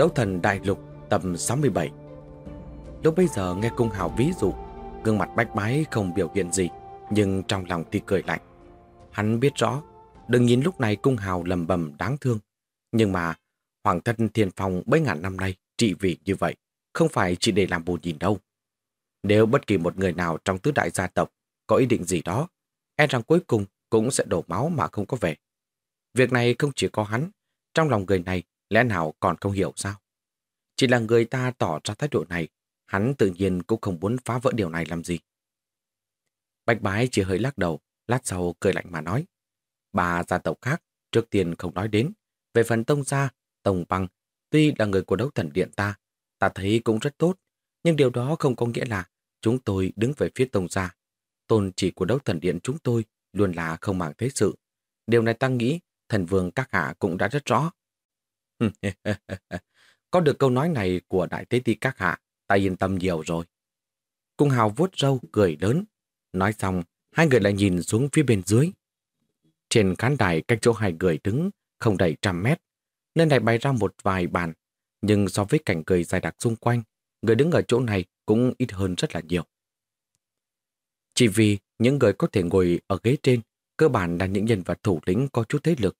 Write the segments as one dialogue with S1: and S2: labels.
S1: Đấu thần đại lục tầm 67 Lúc bây giờ nghe cung hào ví dụ, Gương mặt bách bái không biểu hiện gì, Nhưng trong lòng thì cười lạnh. Hắn biết rõ, Đừng nhìn lúc này cung hào lầm bầm đáng thương, Nhưng mà Hoàng thân thiên phòng mấy ngàn năm nay trị vị như vậy, Không phải chỉ để làm bù nhìn đâu. Nếu bất kỳ một người nào trong tứ đại gia tộc Có ý định gì đó E rằng cuối cùng cũng sẽ đổ máu mà không có về. Việc này không chỉ có hắn, Trong lòng người này Lẽ nào còn không hiểu sao? Chỉ là người ta tỏ ra thái độ này, hắn tự nhiên cũng không muốn phá vỡ điều này làm gì. Bạch bái chỉ hơi lắc đầu, lát sau cười lạnh mà nói. Bà gia tộc khác, trước tiên không nói đến. Về phần tông gia, tông băng, tuy là người của đấu thần điện ta, ta thấy cũng rất tốt, nhưng điều đó không có nghĩa là chúng tôi đứng về phía tông gia. Tôn chỉ của đấu thần điện chúng tôi luôn là không màng thế sự. Điều này ta nghĩ thần vương các hạ cũng đã rất rõ. Có được câu nói này của Đại Tế Ti các hạ, ta yên tâm nhiều rồi. Cung hào vuốt râu, cười lớn. Nói xong, hai người lại nhìn xuống phía bên dưới. Trên khán đài cách chỗ hai người đứng, không đầy trăm mét. Nơi này bày ra một vài bàn, nhưng so với cảnh cười dài đặc xung quanh, người đứng ở chỗ này cũng ít hơn rất là nhiều. Chỉ vì những người có thể ngồi ở ghế trên, cơ bản là những nhân vật thủ lĩnh có chút thế lực.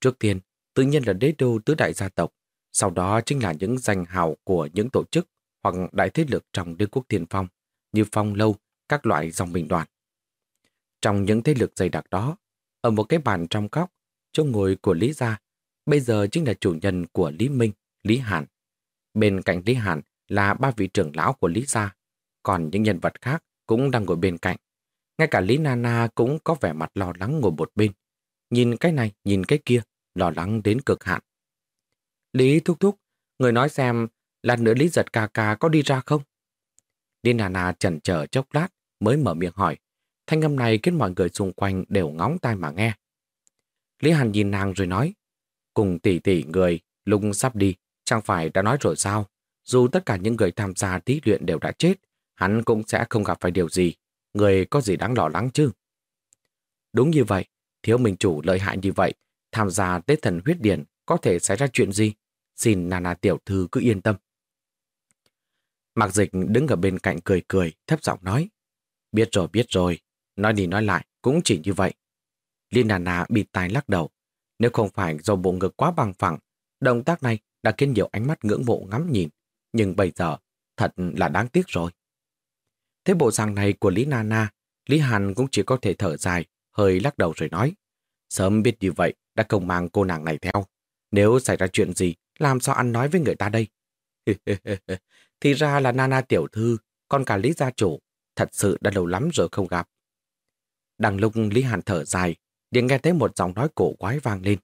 S1: Trước tiên, tự nhiên là đế đô tứ đại gia tộc, sau đó chính là những danh hào của những tổ chức hoặc đại thế lực trong đế quốc tiền phong, như phong lâu, các loại dòng bình đoàn. Trong những thế lực dày đặc đó, ở một cái bàn trong góc, chỗ ngồi của Lý Gia, bây giờ chính là chủ nhân của Lý Minh, Lý Hàn. Bên cạnh Lý Hàn là ba vị trưởng lão của Lý Gia, còn những nhân vật khác cũng đang ngồi bên cạnh. Ngay cả Lý Nana cũng có vẻ mặt lo lắng ngồi một bên. Nhìn cái này, nhìn cái kia, lo lắng đến cực hạn. Lý thúc thúc, người nói xem, lát nữa Lý giật ca ca có đi ra không? Lý nà nà chần chờ chốc lát mới mở miệng hỏi. Thanh âm này khiến mọi người xung quanh đều ngóng tai mà nghe. Lý Hàn nhìn nàng rồi nói, cùng tỷ tỷ người, lung sắp đi, chẳng phải đã nói rồi sao? Dù tất cả những người tham gia thí luyện đều đã chết, hắn cũng sẽ không gặp phải điều gì. Người có gì đáng lo lắng chứ? Đúng như vậy, thiếu mình chủ lợi hại như vậy, tham gia tế thần huyết điển có thể xảy ra chuyện gì? Xin Nana tiểu thư cứ yên tâm. Mạc Dịch đứng ở bên cạnh cười cười, thấp giọng nói. Biết rồi, biết rồi. Nói đi nói lại, cũng chỉ như vậy. Liên Nana bị tai lắc đầu. Nếu không phải do bộ ngực quá bằng phẳng, động tác này đã khiến nhiều ánh mắt ngưỡng mộ ngắm nhìn. Nhưng bây giờ, thật là đáng tiếc rồi. Thế bộ dạng này của Lý Nana, Lý Hàn cũng chỉ có thể thở dài, hơi lắc đầu rồi nói. Sớm biết như vậy, đã không mang cô nàng này theo. Nếu xảy ra chuyện gì, làm sao ăn nói với người ta đây? Thì ra là Nana tiểu thư, còn cả Lý gia chủ, thật sự đã lâu lắm rồi không gặp. Đằng lúc Lý Hàn thở dài, điện nghe thấy một giọng nói cổ quái vang lên.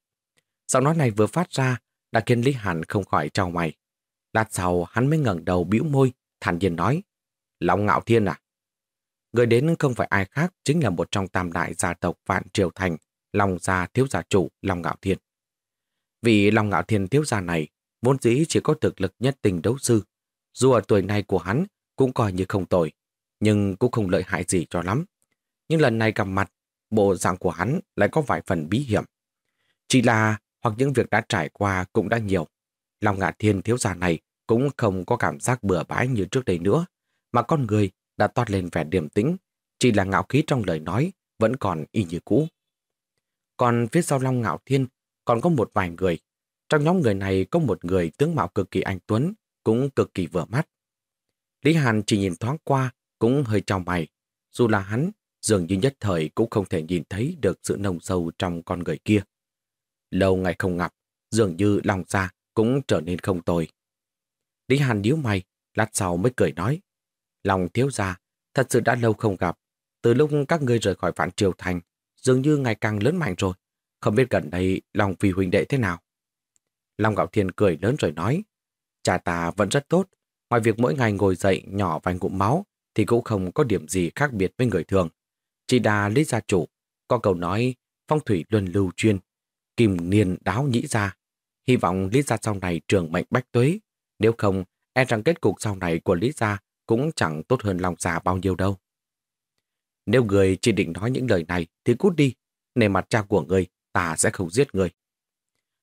S1: Giọng nói này vừa phát ra, đã khiến Lý Hàn không khỏi trao mày. Lát sau hắn mới ngẩng đầu bĩu môi, thản nhiên nói, Long Ngạo Thiên à? Người đến không phải ai khác, chính là một trong tam đại gia tộc Vạn Triều Thành, Long gia thiếu gia chủ Long Ngạo Thiên. Vị Long Ngạo Thiên thiếu gia này vốn dĩ chỉ có thực lực nhất tình đấu sư. Dù ở tuổi này của hắn cũng coi như không tồi, nhưng cũng không lợi hại gì cho lắm. Nhưng lần này gặp mặt, bộ dạng của hắn lại có vài phần bí hiểm. Chỉ là hoặc những việc đã trải qua cũng đã nhiều. Long Ngạo Thiên thiếu gia này cũng không có cảm giác bừa bãi như trước đây nữa, mà con người đã toát lên vẻ điềm tĩnh, chỉ là ngạo khí trong lời nói vẫn còn y như cũ. Còn phía sau Long Ngạo Thiên còn có một vài người. Trong nhóm người này có một người tướng mạo cực kỳ anh Tuấn, cũng cực kỳ vừa mắt. Lý Hàn chỉ nhìn thoáng qua, cũng hơi trao mày. Dù là hắn, dường như nhất thời cũng không thể nhìn thấy được sự nồng sâu trong con người kia. Lâu ngày không gặp, dường như lòng ra cũng trở nên không tồi. Lý Hàn nhíu mày, lát sau mới cười nói. Lòng thiếu ra, thật sự đã lâu không gặp. Từ lúc các ngươi rời khỏi Vạn Triều Thành, dường như ngày càng lớn mạnh rồi. không biết gần đây lòng vì huynh đệ thế nào. Long Gạo Thiên cười lớn rồi nói, cha ta vẫn rất tốt, ngoài việc mỗi ngày ngồi dậy nhỏ vài ngụm máu, thì cũng không có điểm gì khác biệt với người thường. Chỉ đà lý gia chủ, có câu nói phong thủy luân lưu chuyên, kim niên đáo nhĩ ra. Hy vọng lý gia sau này trường mệnh bách tuế, nếu không, e rằng kết cục sau này của lý gia cũng chẳng tốt hơn lòng già bao nhiêu đâu. Nếu người chỉ định nói những lời này thì cút đi, nề mặt cha của người, ta sẽ không giết người.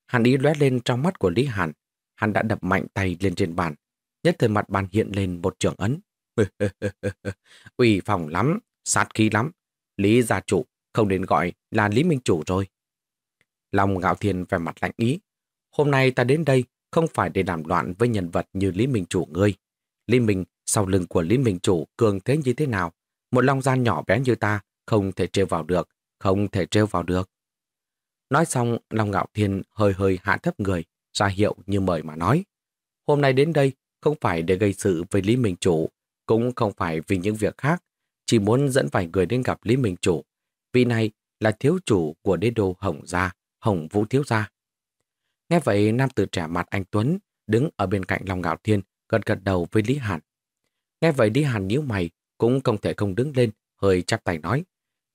S1: Hàn ý lóe lên trong mắt của Lý Hàn, hắn đã đập mạnh tay lên trên bàn, nhất thời mặt bàn hiện lên một trường ấn. Ủy phòng lắm, sát khí lắm. Lý gia chủ, không nên gọi là Lý Minh Chủ rồi. Lòng ngạo thiên về mặt lạnh ý. Hôm nay ta đến đây không phải để làm loạn với nhân vật như Lý Minh Chủ ngươi. Lý Minh, sau lưng của Lý Minh Chủ cường thế như thế nào? Một long gian nhỏ bé như ta không thể trêu vào được, không thể trêu vào được. Nói xong, Long Ngạo Thiên hơi hơi hạ thấp người, ra hiệu như mời mà nói. Hôm nay đến đây không phải để gây sự với Lý Minh Chủ, cũng không phải vì những việc khác, chỉ muốn dẫn vài người đến gặp Lý Minh Chủ. Vị này là thiếu chủ của đế đô Hồng Gia, Hồng Vũ Thiếu Gia. Nghe vậy, nam tử trẻ mặt anh Tuấn đứng ở bên cạnh Long Ngạo Thiên, gật gật đầu với Lý Hàn. Nghe vậy Lý Hàn nhíu mày, cũng không thể không đứng lên, hơi chắp tay nói.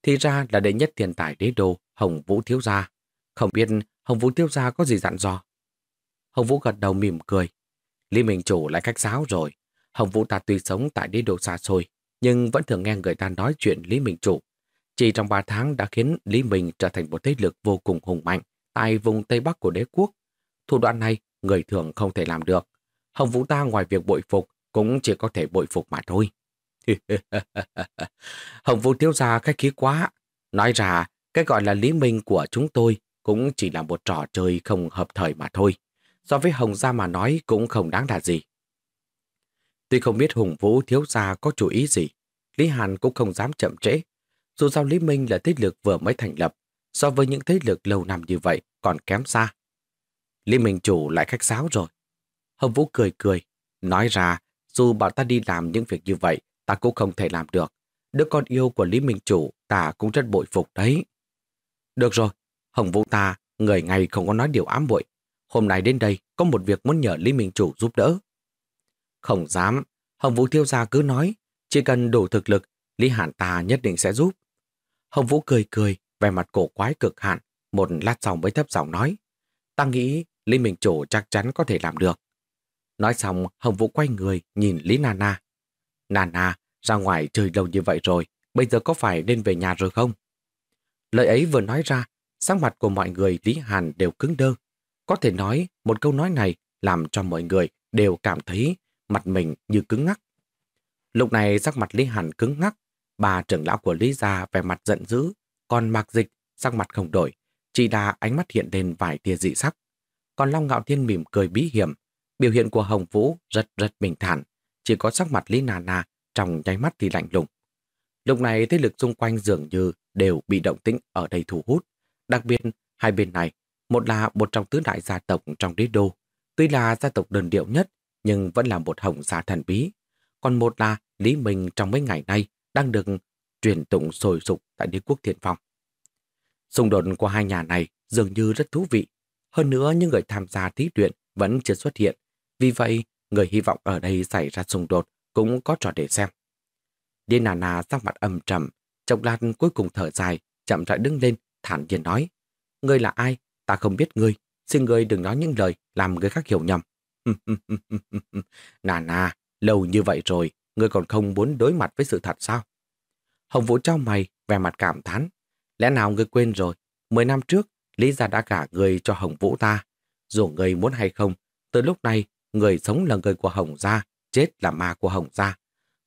S1: Thì ra là đệ nhất tiền tài đế đô, Hồng Vũ Thiếu Gia. Không biết Hồng Vũ Thiếu Gia có gì dặn dò. Hồng Vũ gật đầu mỉm cười. Lý Minh Chủ lại cách giáo rồi. Hồng Vũ ta tuy sống tại đế đô xa xôi, nhưng vẫn thường nghe người ta nói chuyện Lý Minh Chủ. Chỉ trong 3 tháng đã khiến Lý Minh trở thành một thế lực vô cùng hùng mạnh tại vùng Tây Bắc của đế quốc. Thủ đoạn này, người thường không thể làm được. Hồng Vũ ta ngoài việc bội phục, cũng chỉ có thể bội phục mà thôi. Hồng Vũ thiếu gia khách khí quá. Nói ra, cái gọi là Lý Minh của chúng tôi cũng chỉ là một trò chơi không hợp thời mà thôi. So với Hồng Gia mà nói cũng không đáng là gì. Tuy không biết Hùng Vũ thiếu gia có chủ ý gì, Lý Hàn cũng không dám chậm trễ. Dù sao Lý Minh là thế lực vừa mới thành lập, so với những thế lực lâu năm như vậy còn kém xa. Lý Minh chủ lại khách sáo rồi. Hồng Vũ cười cười, nói ra dù bảo ta đi làm những việc như vậy, ta cũng không thể làm được. Đứa con yêu của Lý Minh chủ ta cũng rất bội phục đấy. Được rồi, Hồng Vũ ta, người ngày không có nói điều ám bội. Hôm nay đến đây có một việc muốn nhờ Lý Minh chủ giúp đỡ. Không dám, Hồng Vũ thiếu gia cứ nói, chỉ cần đủ thực lực, Lý Hàn ta nhất định sẽ giúp. Hồng Vũ cười cười, vẻ mặt cổ quái cực hạn, một lát sau mới thấp giọng nói. Ta nghĩ Lý Minh Chủ chắc chắn có thể làm được. Nói xong, Hồng Vũ quay người nhìn Lý Nana. Nana, ra ngoài chơi lâu như vậy rồi, bây giờ có phải nên về nhà rồi không? Lời ấy vừa nói ra, sắc mặt của mọi người Lý Hàn đều cứng đơ. Có thể nói, một câu nói này làm cho mọi người đều cảm thấy mặt mình như cứng ngắc. Lúc này sắc mặt Lý Hàn cứng ngắc, bà trưởng lão của Lý Gia vẻ mặt giận dữ, còn Mạc Dịch sắc mặt không đổi, chỉ là ánh mắt hiện lên vài tia dị sắc. Còn Long Ngạo Thiên mỉm cười bí hiểm, biểu hiện của Hồng Vũ rất rất bình thản, chỉ có sắc mặt Lý Nà Nà trong nháy mắt thì lạnh lùng. Lúc này thế lực xung quanh dường như đều bị động tĩnh ở đây thu hút. Đặc biệt, hai bên này, một là một trong tứ đại gia tộc trong đế đô, tuy là gia tộc đơn điệu nhất, nhưng vẫn là một hồng gia thần bí. Còn một là Lý Minh trong mấy ngày nay đang được truyền tụng sôi sục tại đế quốc thiện phong. Xung đột của hai nhà này dường như rất thú vị. Hơn nữa, những người tham gia thí luyện vẫn chưa xuất hiện. Vì vậy, người hy vọng ở đây xảy ra xung đột cũng có trò để xem. Điên nà nà sắc mặt âm trầm, chốc lát cuối cùng thở dài, chậm rãi đứng lên, thản nhiên nói. Ngươi là ai? Ta không biết ngươi. Xin ngươi đừng nói những lời làm người khác hiểu nhầm. nà nà, lâu như vậy rồi, ngươi còn không muốn đối mặt với sự thật sao? Hồng Vũ trao mày, vẻ mặt cảm thán. Lẽ nào ngươi quên rồi, mười năm trước, Lý gia đã gả người cho Hồng Vũ ta. Dù ngươi muốn hay không, từ lúc này, người sống là người của Hồng gia, chết là ma của Hồng gia.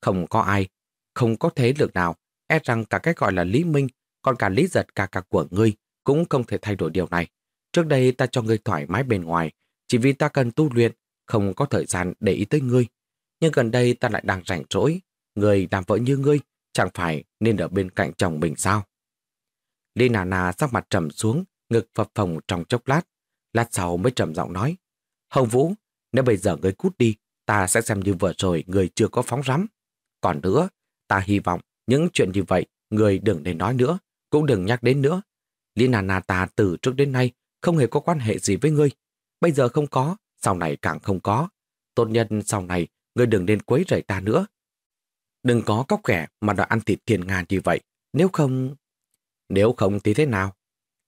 S1: Không có ai, không có thế lực nào, e rằng cả cái gọi là Lý Minh, còn cả Lý giật cả cả của ngươi, cũng không thể thay đổi điều này. Trước đây ta cho ngươi thoải mái bên ngoài, chỉ vì ta cần tu luyện, không có thời gian để ý tới ngươi. Nhưng gần đây ta lại đang rảnh rỗi, người làm vợ như ngươi, chẳng phải nên ở bên cạnh chồng mình sao? Lý Nà Nà sắc mặt trầm xuống, ngực phập phồng trong chốc lát. Lát sau mới trầm giọng nói. Hồng Vũ, nếu bây giờ ngươi cút đi, ta sẽ xem như vừa rồi người chưa có phóng rắm. Còn nữa, ta hy vọng những chuyện như vậy người đừng để nói nữa, cũng đừng nhắc đến nữa. Lý Nà Nà ta từ trước đến nay không hề có quan hệ gì với ngươi. Bây giờ không có, sau này càng không có. Tốt nhân sau này, ngươi đừng nên quấy rầy ta nữa. Đừng có cóc ghẻ mà đòi ăn thịt tiền ngàn như vậy. Nếu không... Nếu không thì thế nào?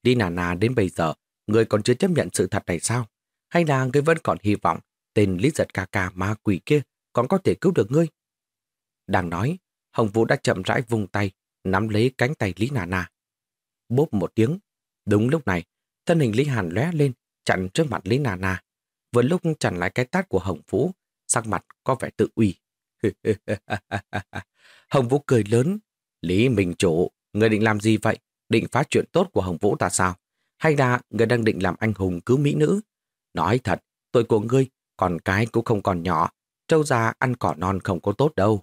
S1: Lý Nà Nà đến bây giờ, ngươi còn chưa chấp nhận sự thật này sao? Hay là ngươi vẫn còn hy vọng tên Lý Giật ca ca ma quỷ kia còn có thể cứu được ngươi? Đang nói, Hồng Vũ đã chậm rãi vùng tay, nắm lấy cánh tay Lý Nà Nà. Bốp một tiếng, đúng lúc này, thân hình Lý Hàn lóe lên, chặn trước mặt Lý Nà Nà. Vừa lúc chặn lại cái tát của Hồng Vũ, sắc mặt có vẻ tự uy. Hồng Vũ cười lớn. Lý Minh Chủ, người định làm gì vậy? Định phá chuyện tốt của Hồng Vũ ta sao? Hay là người đang định làm anh hùng cứu mỹ nữ? Nói thật, tuổi của ngươi, còn cái cũng không còn nhỏ. Trâu già ăn cỏ non không có tốt đâu.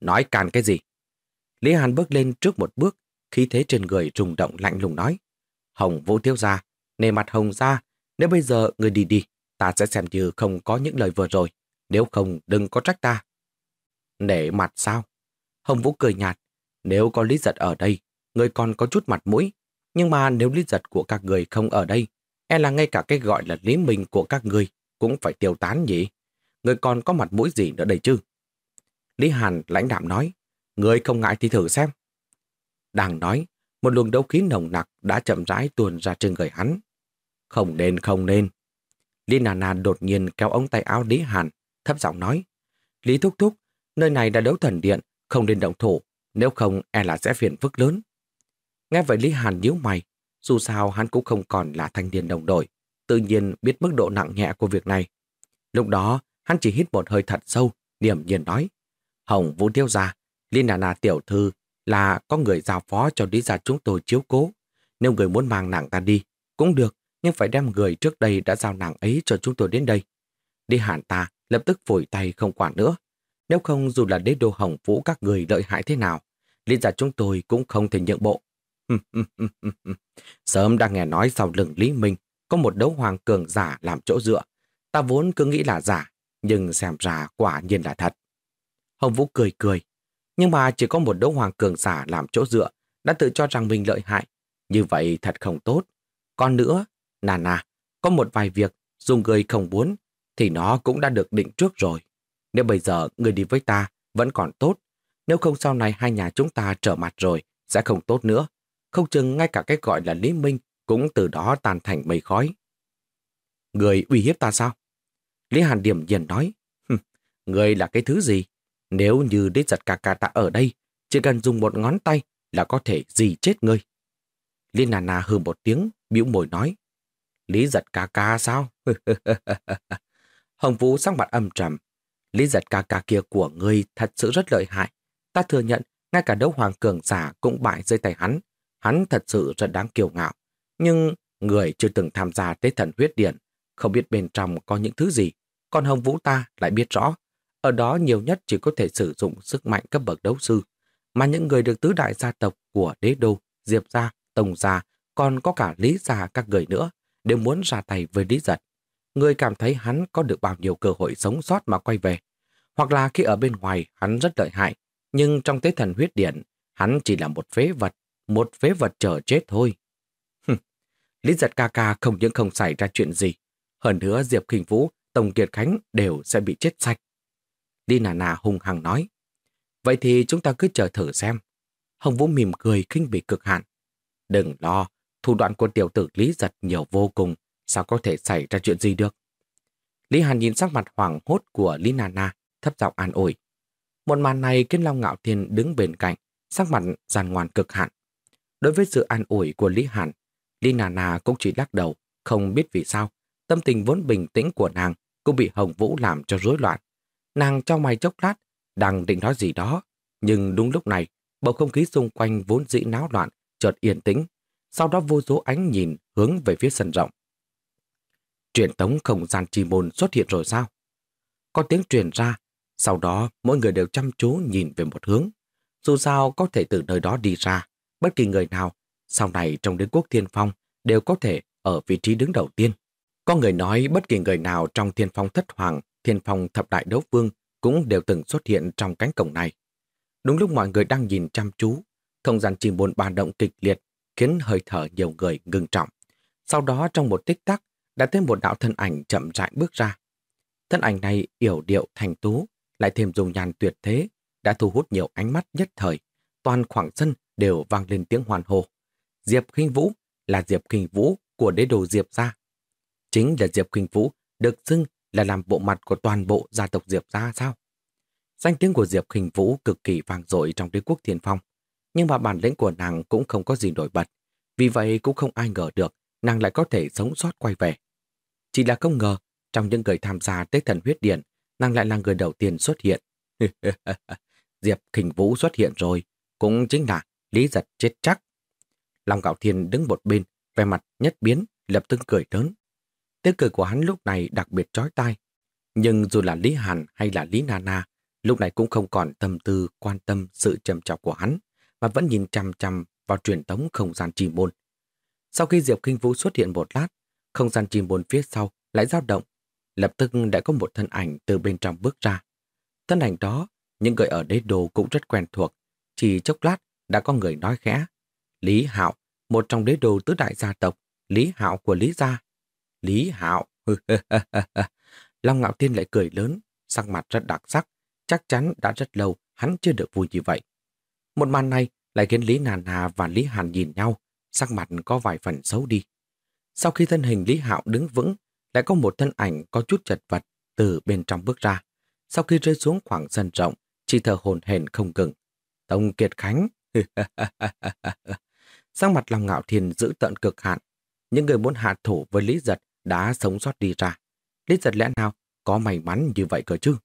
S1: Nói càn cái gì? Lý Hàn bước lên trước một bước, khí thế trên người rung động lạnh lùng nói. Hồng Vũ thiếu gia, nề mặt Hồng ra, nếu bây giờ người đi đi, ta sẽ xem như không có những lời vừa rồi. Nếu không, đừng có trách ta. Nể mặt sao? Hồng Vũ cười nhạt. Nếu có lý giật ở đây, người còn có chút mặt mũi. Nhưng mà nếu lý giật của các người không ở đây, e là ngay cả cái gọi là lý mình của các người cũng phải tiêu tán nhỉ? Người còn có mặt mũi gì nữa đây chứ? Lý Hàn lãnh đạm nói, người không ngại thì thử xem. Đang nói, một luồng đấu khí nồng nặc đã chậm rãi tuồn ra trên người hắn. Không nên, không nên. Lý Nà Nà đột nhiên kéo ống tay áo Lý Hàn, thấp giọng nói. Lý Thúc Thúc, nơi này đã đấu thần điện, không nên động thủ, nếu không e là sẽ phiền phức lớn. Nghe vậy Lý Hàn nhíu mày, dù sao hắn cũng không còn là thanh niên đồng đội, tự nhiên biết mức độ nặng nhẹ của việc này. Lúc đó, hắn chỉ hít một hơi thật sâu, điểm nhiên nói. Hồng Vũ Tiêu Gia, Liên Đà Nà Tiểu Thư là có người giao phó cho lý gia chúng tôi chiếu cố. Nếu người muốn mang nàng ta đi, cũng được, nhưng phải đem người trước đây đã giao nàng ấy cho chúng tôi đến đây. Đi hẳn ta, lập tức phổi tay không quản nữa. Nếu không dù là đế đô hồng vũ các người lợi hại thế nào, lý gia chúng tôi cũng không thể nhượng bộ. Sớm đang nghe nói sau lưng Lý Minh có một đấu hoàng cường giả làm chỗ dựa. Ta vốn cứ nghĩ là giả, nhưng xem ra quả nhiên là thật. Hồng Vũ cười cười, nhưng mà chỉ có một đấu hoàng cường giả làm chỗ dựa, đã tự cho rằng mình lợi hại. Như vậy thật không tốt. Còn nữa, nà nà, có một vài việc dù người không muốn, thì nó cũng đã được định trước rồi. Nếu bây giờ người đi với ta vẫn còn tốt, nếu không sau này hai nhà chúng ta trở mặt rồi, sẽ không tốt nữa. Không chừng ngay cả cái gọi là Lý Minh cũng từ đó tan thành mây khói. Người uy hiếp ta sao? Lý Hàn điểm nhiên nói, người là cái thứ gì? Nếu như đế giật ca ca ta ở đây, chỉ cần dùng một ngón tay là có thể gì chết ngươi. Liên Nà Nà hừ một tiếng, bĩu môi nói. Lý giật ca ca sao? Hồng Vũ sắc mặt âm trầm. Lý giật ca ca kia của ngươi thật sự rất lợi hại. Ta thừa nhận, ngay cả đấu hoàng cường giả cũng bại dưới tay hắn. Hắn thật sự rất đáng kiêu ngạo. Nhưng người chưa từng tham gia tế thần huyết điện, không biết bên trong có những thứ gì. Còn Hồng Vũ ta lại biết rõ ở đó nhiều nhất chỉ có thể sử dụng sức mạnh cấp bậc đấu sư, mà những người được tứ đại gia tộc của đế đô, diệp gia, tông gia, còn có cả lý gia các người nữa, đều muốn ra tay với lý giật. Người cảm thấy hắn có được bao nhiêu cơ hội sống sót mà quay về. Hoặc là khi ở bên ngoài hắn rất lợi hại, nhưng trong tế thần huyết điện, hắn chỉ là một phế vật, một phế vật chờ chết thôi. Lý giật ca ca không những không xảy ra chuyện gì. Hơn nữa Diệp Kinh Vũ, Tổng Kiệt Khánh đều sẽ bị chết sạch. Đi nà nà hung hăng nói. Vậy thì chúng ta cứ chờ thử xem. Hồng Vũ mỉm cười kinh bị cực hạn. Đừng lo, thủ đoạn của tiểu tử Lý giật nhiều vô cùng, sao có thể xảy ra chuyện gì được. Lý Hàn nhìn sắc mặt hoảng hốt của Lý Nà Nà, thấp giọng an ủi. Một màn này khiến Long Ngạo Thiên đứng bên cạnh, sắc mặt giàn ngoan cực hạn. Đối với sự an ủi của Lý Hàn, Lý Nà Nà cũng chỉ lắc đầu, không biết vì sao. Tâm tình vốn bình tĩnh của nàng cũng bị Hồng Vũ làm cho rối loạn. Nàng trong mày chốc lát, đang định nói gì đó. Nhưng đúng lúc này, bầu không khí xung quanh vốn dĩ náo loạn, chợt yên tĩnh. Sau đó vô số ánh nhìn hướng về phía sân rộng. Truyền tống không gian chi môn xuất hiện rồi sao? Có tiếng truyền ra, sau đó mỗi người đều chăm chú nhìn về một hướng. Dù sao có thể từ nơi đó đi ra, bất kỳ người nào sau này trong đế quốc thiên phong đều có thể ở vị trí đứng đầu tiên. Có người nói bất kỳ người nào trong thiên phong thất hoàng thiên phong thập đại đấu vương cũng đều từng xuất hiện trong cánh cổng này. Đúng lúc mọi người đang nhìn chăm chú, không gian chìm buồn bàn động kịch liệt, khiến hơi thở nhiều người ngừng trọng. Sau đó trong một tích tắc, đã thêm một đạo thân ảnh chậm rãi bước ra. Thân ảnh này yểu điệu thành tú, lại thêm dùng nhàn tuyệt thế, đã thu hút nhiều ánh mắt nhất thời. Toàn khoảng sân đều vang lên tiếng hoàn hồ. Diệp Kinh Vũ là Diệp Kinh Vũ của đế đồ Diệp gia. Chính là Diệp Kinh Vũ được xưng là làm bộ mặt của toàn bộ gia tộc Diệp gia sao? Danh tiếng của Diệp Kinh Vũ cực kỳ vang dội trong đế quốc thiên phong. Nhưng mà bản lĩnh của nàng cũng không có gì nổi bật. Vì vậy cũng không ai ngờ được nàng lại có thể sống sót quay về. Chỉ là không ngờ, trong những người tham gia Tết Thần Huyết Điện, nàng lại là người đầu tiên xuất hiện. Diệp Kinh Vũ xuất hiện rồi, cũng chính là Lý Giật chết chắc. Long Gạo Thiên đứng một bên, vẻ mặt nhất biến, lập tức cười lớn. Tiếng cười của hắn lúc này đặc biệt trói tai. Nhưng dù là Lý Hàn hay là Lý Nana, lúc này cũng không còn tâm tư quan tâm sự trầm trọng của hắn, mà vẫn nhìn chăm chăm vào truyền tống không gian trì môn. Sau khi Diệp Kinh Vũ xuất hiện một lát, không gian trì môn phía sau lại dao động. Lập tức đã có một thân ảnh từ bên trong bước ra. Thân ảnh đó, những người ở đế đồ cũng rất quen thuộc. Chỉ chốc lát đã có người nói khẽ. Lý Hạo, một trong đế đồ tứ đại gia tộc, Lý Hạo của Lý Gia. Lý Hạo, Long Ngạo Thiên lại cười lớn, sắc mặt rất đặc sắc, chắc chắn đã rất lâu hắn chưa được vui như vậy. Một màn này lại khiến Lý Nàn Hà và Lý Hàn nhìn nhau, sắc mặt có vài phần xấu đi. Sau khi thân hình Lý Hạo đứng vững, lại có một thân ảnh có chút chật vật từ bên trong bước ra. Sau khi rơi xuống khoảng sân rộng, chỉ thở hồn hển không ngừng. Tông Kiệt Khánh! sắc mặt lòng ngạo thiên giữ tận cực hạn. Những người muốn hạ thủ với Lý Giật đã sống sót đi ra. Lý Giật lẽ nào có may mắn như vậy cơ chứ?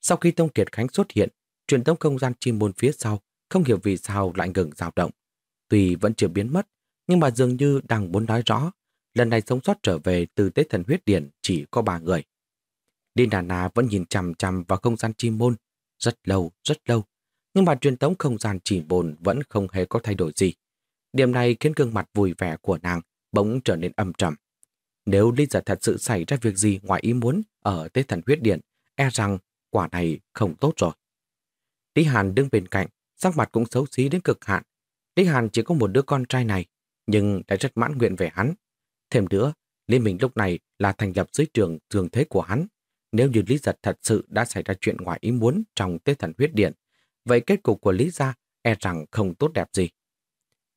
S1: Sau khi Tông Kiệt Khánh xuất hiện, truyền tống không gian chim môn phía sau không hiểu vì sao lại ngừng dao động. Tuy vẫn chưa biến mất, nhưng mà dường như đang muốn nói rõ, lần này sống sót trở về từ Tết Thần Huyết Điển chỉ có ba người. Đinh Đà Na vẫn nhìn chằm chằm vào không gian chim môn, rất lâu, rất lâu, nhưng mà truyền tống không gian chỉ môn vẫn không hề có thay đổi gì. Điểm này khiến gương mặt vui vẻ của nàng bỗng trở nên âm trầm. Nếu Lý Giật thật sự xảy ra việc gì ngoài ý muốn ở Tế Thần Huyết Điện, e rằng quả này không tốt rồi. Lý Hàn đứng bên cạnh, sắc mặt cũng xấu xí đến cực hạn. Lý Hàn chỉ có một đứa con trai này, nhưng đã rất mãn nguyện về hắn. Thêm nữa, Lý Minh lúc này là thành lập dưới trường thường thế của hắn. Nếu như Lý Giật thật sự đã xảy ra chuyện ngoài ý muốn trong Tế Thần Huyết Điện, vậy kết cục của Lý Gia e rằng không tốt đẹp gì.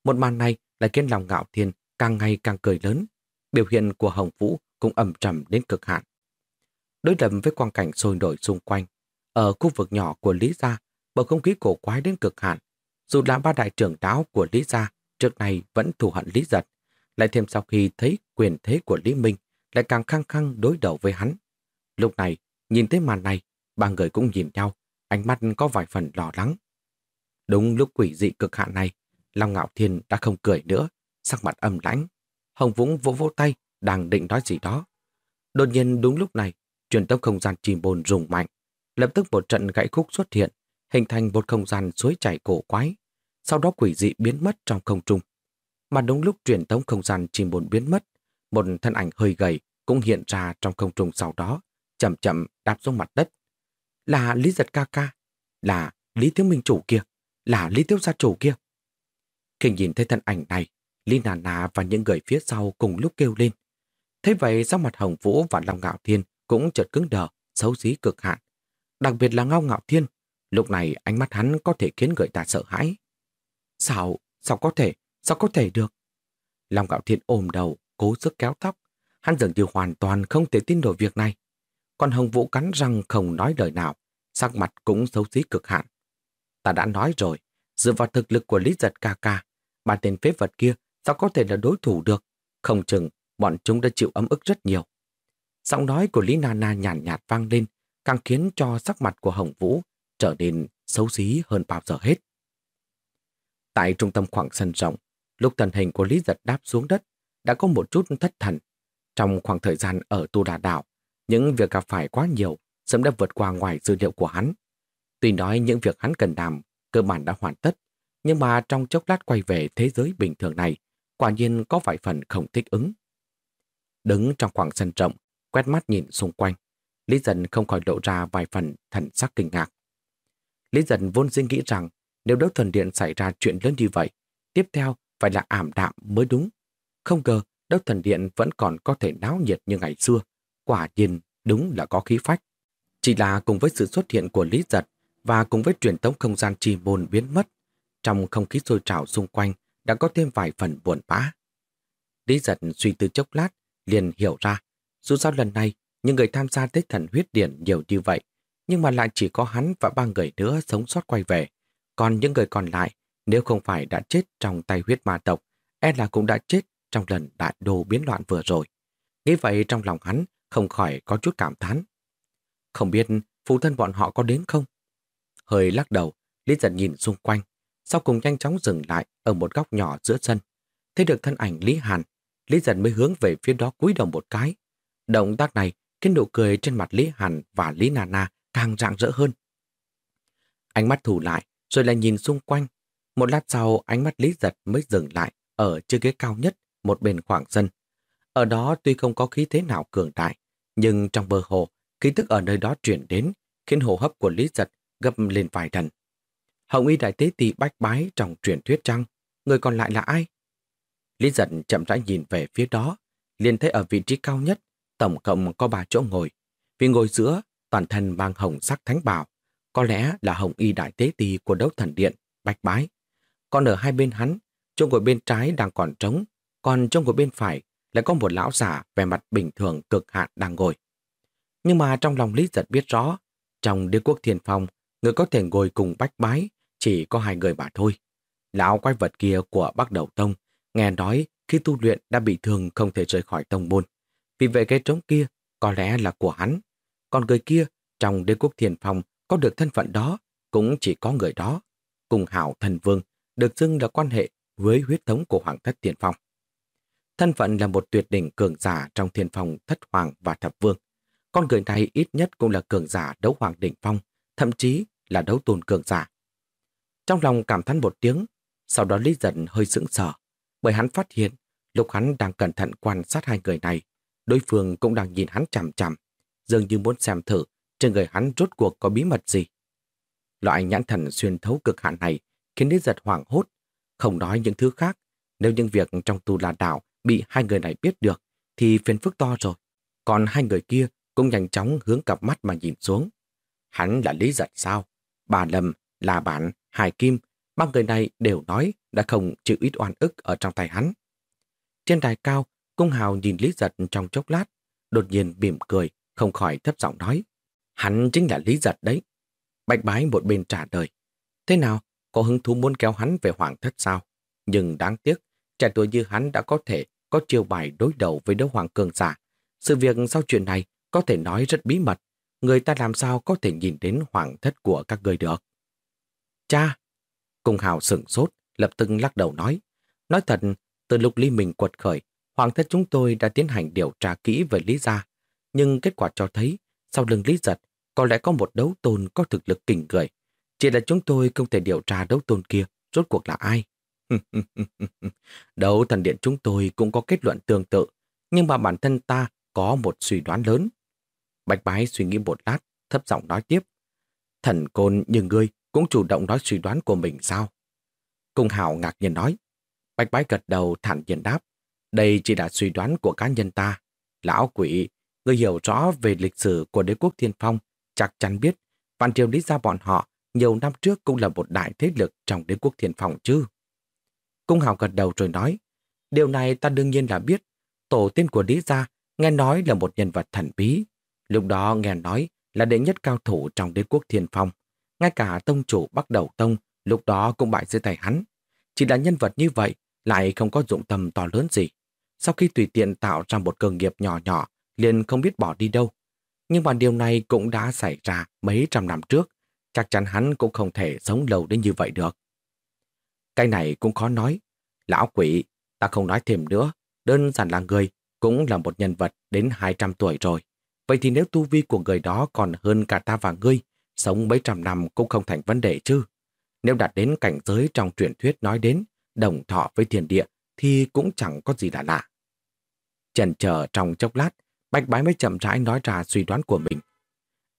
S1: Một màn này lại khiến lòng ngạo thiên càng ngày càng cười lớn. Biểu hiện của Hồng Vũ cũng ẩm trầm đến cực hạn. Đối lập với quang cảnh sôi nổi xung quanh, ở khu vực nhỏ của Lý Gia, bầu không khí cổ quái đến cực hạn. Dù là ba đại trưởng đáo của Lý Gia trước này vẫn thù hận Lý Giật, lại thêm sau khi thấy quyền thế của Lý Minh lại càng khăng khăng đối đầu với hắn. Lúc này, nhìn thấy màn này, ba người cũng nhìn nhau, ánh mắt có vài phần lo lắng. Đúng lúc quỷ dị cực hạn này, Long Ngạo Thiên đã không cười nữa, sắc mặt âm lãnh. Hồng Vũng vỗ vỗ tay, đang định nói gì đó. Đột nhiên đúng lúc này, truyền tốc không gian chìm bồn rùng mạnh. Lập tức một trận gãy khúc xuất hiện, hình thành một không gian suối chảy cổ quái. Sau đó quỷ dị biến mất trong không trung. Mà đúng lúc truyền tống không gian chìm bồn biến mất, một thân ảnh hơi gầy cũng hiện ra trong không trung sau đó, chậm chậm đạp xuống mặt đất. Là Lý Giật ca ca, là Lý Thiếu Minh chủ kia, là Lý Thiếu gia chủ kia. Khi nhìn thấy thân ảnh này, Lina Nà Nà và những người phía sau cùng lúc kêu lên. Thế vậy sau mặt Hồng Vũ và Long Ngạo Thiên cũng chợt cứng đờ, xấu xí cực hạn. Đặc biệt là Ngao Ngạo Thiên, lúc này ánh mắt hắn có thể khiến người ta sợ hãi. Sao, sao có thể, sao có thể được? Long Ngạo Thiên ôm đầu, cố sức kéo tóc. Hắn dường như hoàn toàn không thể tin nổi việc này. Còn Hồng Vũ cắn răng không nói lời nào, sắc mặt cũng xấu xí cực hạn. Ta đã nói rồi, dựa vào thực lực của Lý Giật ca ca, ba tên phế vật kia sao có thể là đối thủ được? Không chừng, bọn chúng đã chịu ấm ức rất nhiều. Giọng nói của Lý Nana nhàn nhạt, nhạt vang lên, càng khiến cho sắc mặt của Hồng Vũ trở nên xấu xí hơn bao giờ hết. Tại trung tâm khoảng sân rộng, lúc tần hình của Lý Giật đáp xuống đất, đã có một chút thất thần. Trong khoảng thời gian ở Tu Đà đạo những việc gặp phải quá nhiều, sớm đã vượt qua ngoài dữ liệu của hắn. Tuy nói những việc hắn cần làm cơ bản đã hoàn tất, nhưng mà trong chốc lát quay về thế giới bình thường này, quả nhiên có vài phần không thích ứng. Đứng trong khoảng sân rộng, quét mắt nhìn xung quanh, Lý Dân không khỏi lộ ra vài phần thần sắc kinh ngạc. Lý Dân vốn suy nghĩ rằng nếu đấu thần điện xảy ra chuyện lớn như vậy, tiếp theo phải là ảm đạm mới đúng. Không ngờ, đấu thần điện vẫn còn có thể náo nhiệt như ngày xưa. Quả nhiên, đúng là có khí phách. Chỉ là cùng với sự xuất hiện của Lý Giật và cùng với truyền thống không gian trì môn biến mất, trong không khí sôi trào xung quanh đã có thêm vài phần buồn bã. Lý Giật suy tư chốc lát, liền hiểu ra, dù sao lần này những người tham gia tới thần huyết điển nhiều như vậy, nhưng mà lại chỉ có hắn và ba người nữa sống sót quay về. Còn những người còn lại, nếu không phải đã chết trong tay huyết ma tộc, e là cũng đã chết trong lần đại đồ biến loạn vừa rồi. Nghĩ vậy trong lòng hắn không khỏi có chút cảm thán. Không biết phụ thân bọn họ có đến không? Hơi lắc đầu, Lý giật nhìn xung quanh, sau cùng nhanh chóng dừng lại ở một góc nhỏ giữa sân. Thấy được thân ảnh Lý Hàn, Lý giật mới hướng về phía đó cúi đầu một cái. Động tác này khiến nụ cười trên mặt Lý Hàn và Lý Nana càng rạng rỡ hơn. Ánh mắt thủ lại, rồi lại nhìn xung quanh. Một lát sau, ánh mắt Lý Giật mới dừng lại ở chiếc ghế cao nhất, một bên khoảng sân. Ở đó tuy không có khí thế nào cường đại, nhưng trong bờ hồ, khí tức ở nơi đó chuyển đến, khiến hô hấp của Lý Giật gấp lên vài lần. Hồng y đại tế Ti bách bái trong truyền thuyết chăng? Người còn lại là ai? Lý giận chậm rãi nhìn về phía đó, liền thấy ở vị trí cao nhất, tổng cộng có ba chỗ ngồi. Vì ngồi giữa, toàn thân mang hồng sắc thánh bảo, có lẽ là hồng y đại tế Ti của đấu thần điện, bách bái. Còn ở hai bên hắn, chỗ ngồi bên trái đang còn trống, còn chỗ ngồi bên phải lại có một lão giả về mặt bình thường cực hạn đang ngồi. Nhưng mà trong lòng Lý Giật biết rõ, trong đế quốc thiền phong, người có thể ngồi cùng bách bái chỉ có hai người mà thôi. Lão quái vật kia của Bắc Đầu Tông, nghe nói khi tu luyện đã bị thương không thể rời khỏi tông môn. Vì vậy cái trống kia có lẽ là của hắn. Còn người kia trong đế quốc thiền phong có được thân phận đó cũng chỉ có người đó. Cùng hảo thần vương được xưng là quan hệ với huyết thống của hoàng thất thiền phong. Thân phận là một tuyệt đỉnh cường giả trong thiền phong thất hoàng và thập vương. Con người này ít nhất cũng là cường giả đấu hoàng đỉnh phong, thậm chí là đấu tôn cường giả. Trong lòng cảm thán một tiếng, sau đó Lý Giận hơi sững sờ, bởi hắn phát hiện lúc hắn đang cẩn thận quan sát hai người này, đối phương cũng đang nhìn hắn chằm chằm, dường như muốn xem thử trên người hắn rốt cuộc có bí mật gì. Loại nhãn thần xuyên thấu cực hạn này khiến Lý Giật hoảng hốt, không nói những thứ khác, nếu những việc trong tu la đạo bị hai người này biết được, thì phiền phức to rồi. Còn hai người kia cũng nhanh chóng hướng cặp mắt mà nhìn xuống. Hắn là Lý Giật sao? Bà Lâm, là bạn, Hải Kim, ba người này đều nói đã không chịu ít oan ức ở trong tay hắn. Trên đài cao, Cung Hào nhìn Lý Giật trong chốc lát, đột nhiên mỉm cười, không khỏi thấp giọng nói. Hắn chính là Lý Giật đấy. Bạch bái một bên trả lời. Thế nào, có hứng thú muốn kéo hắn về hoàng thất sao? Nhưng đáng tiếc, trẻ tuổi như hắn đã có thể có chiêu bài đối đầu với đấu hoàng cường giả. Sự việc sau chuyện này có thể nói rất bí mật. Người ta làm sao có thể nhìn đến hoàng thất của các người được? Cha! Cung Hào sửng sốt, lập tức lắc đầu nói. Nói thật, từ lúc Lý Minh quật khởi, hoàng thất chúng tôi đã tiến hành điều tra kỹ về Lý Gia. Nhưng kết quả cho thấy, sau lưng Lý Giật, có lẽ có một đấu tôn có thực lực kinh người. Chỉ là chúng tôi không thể điều tra đấu tôn kia rốt cuộc là ai. Đấu thần điện chúng tôi cũng có kết luận tương tự, nhưng mà bản thân ta có một suy đoán lớn. Bạch bái suy nghĩ một lát, thấp giọng nói tiếp. Thần côn như ngươi cũng chủ động nói suy đoán của mình sao? Cung Hảo ngạc nhiên nói. Bạch bái gật đầu thản nhiên đáp. Đây chỉ là suy đoán của cá nhân ta. Lão quỷ, người hiểu rõ về lịch sử của đế quốc thiên phong, chắc chắn biết Văn Triều Lý Gia bọn họ nhiều năm trước cũng là một đại thế lực trong đế quốc thiên phong chứ. Cung Hào gật đầu rồi nói, điều này ta đương nhiên là biết. Tổ tiên của Lý Gia nghe nói là một nhân vật thần bí. Lúc đó nghe nói là đệ nhất cao thủ trong đế quốc thiên phong. Ngay cả tông chủ bắt đầu tông lúc đó cũng bại dưới tay hắn. Chỉ là nhân vật như vậy lại không có dụng tâm to lớn gì. Sau khi tùy tiện tạo ra một cơ nghiệp nhỏ nhỏ, liền không biết bỏ đi đâu. Nhưng mà điều này cũng đã xảy ra mấy trăm năm trước. Chắc chắn hắn cũng không thể sống lâu đến như vậy được. Cái này cũng khó nói. Lão quỷ, ta không nói thêm nữa. Đơn giản là người, cũng là một nhân vật đến 200 tuổi rồi. Vậy thì nếu tu vi của người đó còn hơn cả ta và ngươi, sống mấy trăm năm cũng không thành vấn đề chứ. Nếu đạt đến cảnh giới trong truyền thuyết nói đến, đồng thọ với thiên địa, thì cũng chẳng có gì là lạ. Chần chờ trong chốc lát, Bạch Bái mới chậm rãi nói ra suy đoán của mình.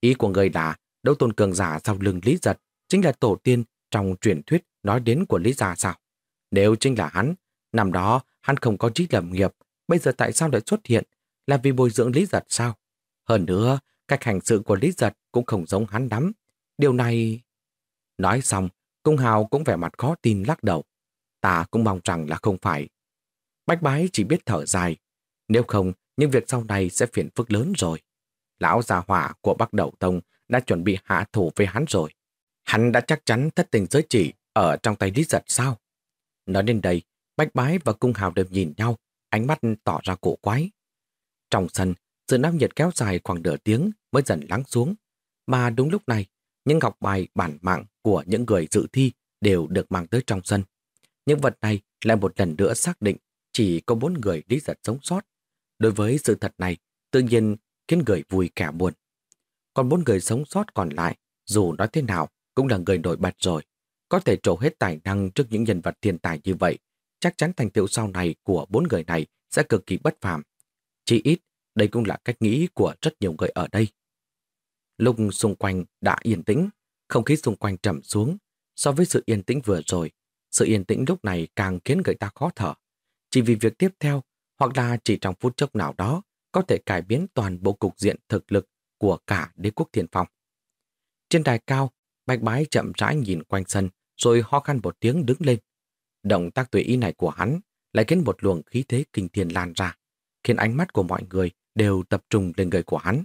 S1: Ý của người là, đấu tôn cường giả sau lưng Lý Giật chính là tổ tiên trong truyền thuyết nói đến của Lý Gia sao? Nếu chính là hắn, Năm đó, hắn không có trí lầm nghiệp, bây giờ tại sao lại xuất hiện? Là vì bồi dưỡng Lý Giật sao? Hơn nữa, cách hành sự của Lý Giật cũng không giống hắn lắm. Điều này... Nói xong, Cung Hào cũng vẻ mặt khó tin lắc đầu. Ta cũng mong rằng là không phải. Bách bái chỉ biết thở dài. Nếu không, những việc sau này sẽ phiền phức lớn rồi. Lão già hỏa của Bắc Đầu Tông đã chuẩn bị hạ thủ với hắn rồi. Hắn đã chắc chắn thất tình giới chỉ ở trong tay Lý Giật sao? Nói đến đây, Bách Bái và Cung Hào đều nhìn nhau, ánh mắt tỏ ra cổ quái. Trong sân, sự náo nhiệt kéo dài khoảng nửa tiếng mới dần lắng xuống. Mà đúng lúc này, những ngọc bài bản mạng của những người dự thi đều được mang tới trong sân. Những vật này lại một lần nữa xác định chỉ có bốn người lý giật sống sót. Đối với sự thật này, tự nhiên khiến người vui kẻ buồn. Còn bốn người sống sót còn lại, dù nói thế nào, cũng là người nổi bật rồi. Có thể trổ hết tài năng trước những nhân vật thiên tài như vậy, chắc chắn thành tựu sau này của bốn người này sẽ cực kỳ bất phàm. Chỉ ít, đây cũng là cách nghĩ của rất nhiều người ở đây. Lúc xung quanh đã yên tĩnh, không khí xung quanh trầm xuống. So với sự yên tĩnh vừa rồi, sự yên tĩnh lúc này càng khiến người ta khó thở. Chỉ vì việc tiếp theo, hoặc là chỉ trong phút chốc nào đó, có thể cải biến toàn bộ cục diện thực lực của cả đế quốc thiên phong. Trên đài cao, Bạch Bái chậm rãi nhìn quanh sân, rồi ho khăn một tiếng đứng lên. Động tác tùy ý này của hắn lại khiến một luồng khí thế kinh thiên lan ra, khiến ánh mắt của mọi người đều tập trung lên người của hắn.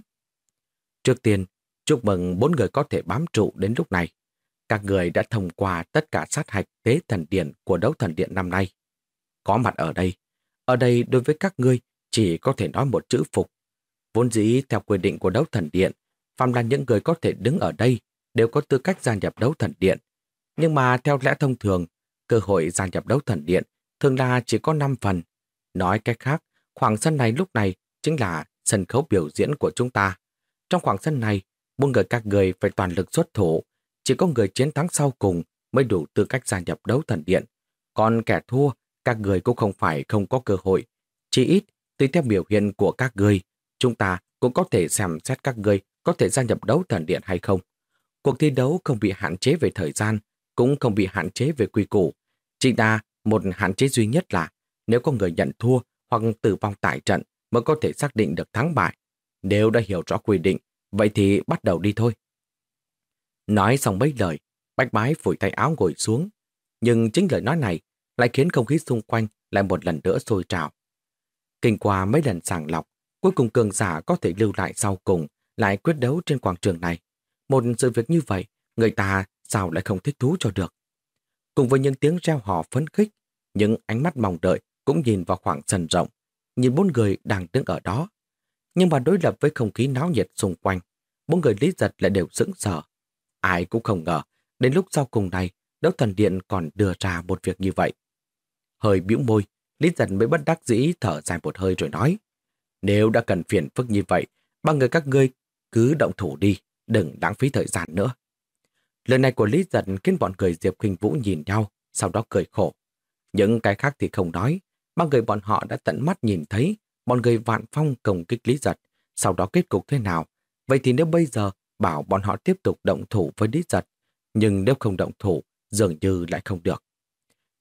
S1: Trước tiên, chúc mừng bốn người có thể bám trụ đến lúc này. Các người đã thông qua tất cả sát hạch tế thần điện của đấu thần điện năm nay. Có mặt ở đây. Ở đây đối với các ngươi chỉ có thể nói một chữ phục. Vốn dĩ theo quy định của đấu thần điện, phàm là những người có thể đứng ở đây đều có tư cách gia nhập đấu thần điện. Nhưng mà theo lẽ thông thường, cơ hội gia nhập đấu thần điện thường là chỉ có 5 phần. Nói cách khác, khoảng sân này lúc này chính là sân khấu biểu diễn của chúng ta. Trong khoảng sân này, bốn người các người phải toàn lực xuất thủ. Chỉ có người chiến thắng sau cùng mới đủ tư cách gia nhập đấu thần điện. Còn kẻ thua, các người cũng không phải không có cơ hội. Chỉ ít, tùy theo biểu hiện của các người, chúng ta cũng có thể xem xét các người có thể gia nhập đấu thần điện hay không. Cuộc thi đấu không bị hạn chế về thời gian, cũng không bị hạn chế về quy củ. Chỉ là một hạn chế duy nhất là nếu có người nhận thua hoặc tử vong tại trận mới có thể xác định được thắng bại. Nếu đã hiểu rõ quy định, vậy thì bắt đầu đi thôi. Nói xong mấy lời, Bách Bái phủi tay áo ngồi xuống. Nhưng chính lời nói này lại khiến không khí xung quanh lại một lần nữa sôi trào. Kinh qua mấy lần sàng lọc, cuối cùng cường giả có thể lưu lại sau cùng lại quyết đấu trên quảng trường này. Một sự việc như vậy, người ta sao lại không thích thú cho được. Cùng với những tiếng reo hò phấn khích, những ánh mắt mong đợi cũng nhìn vào khoảng sân rộng, nhìn bốn người đang đứng ở đó. Nhưng mà đối lập với không khí náo nhiệt xung quanh, bốn người lý giật lại đều sững sờ. Ai cũng không ngờ, đến lúc sau cùng này, đấu thần điện còn đưa ra một việc như vậy. Hơi bĩu môi, lý giật mới bất đắc dĩ thở dài một hơi rồi nói. Nếu đã cần phiền phức như vậy, ba người các ngươi cứ động thủ đi, đừng lãng phí thời gian nữa. Lời này của Lý Giật khiến bọn người Diệp Kinh Vũ nhìn nhau, sau đó cười khổ. Những cái khác thì không nói, ba người bọn họ đã tận mắt nhìn thấy bọn người vạn phong công kích Lý Giật, sau đó kết cục thế nào. Vậy thì nếu bây giờ bảo bọn họ tiếp tục động thủ với Lý Giật, nhưng nếu không động thủ, dường như lại không được.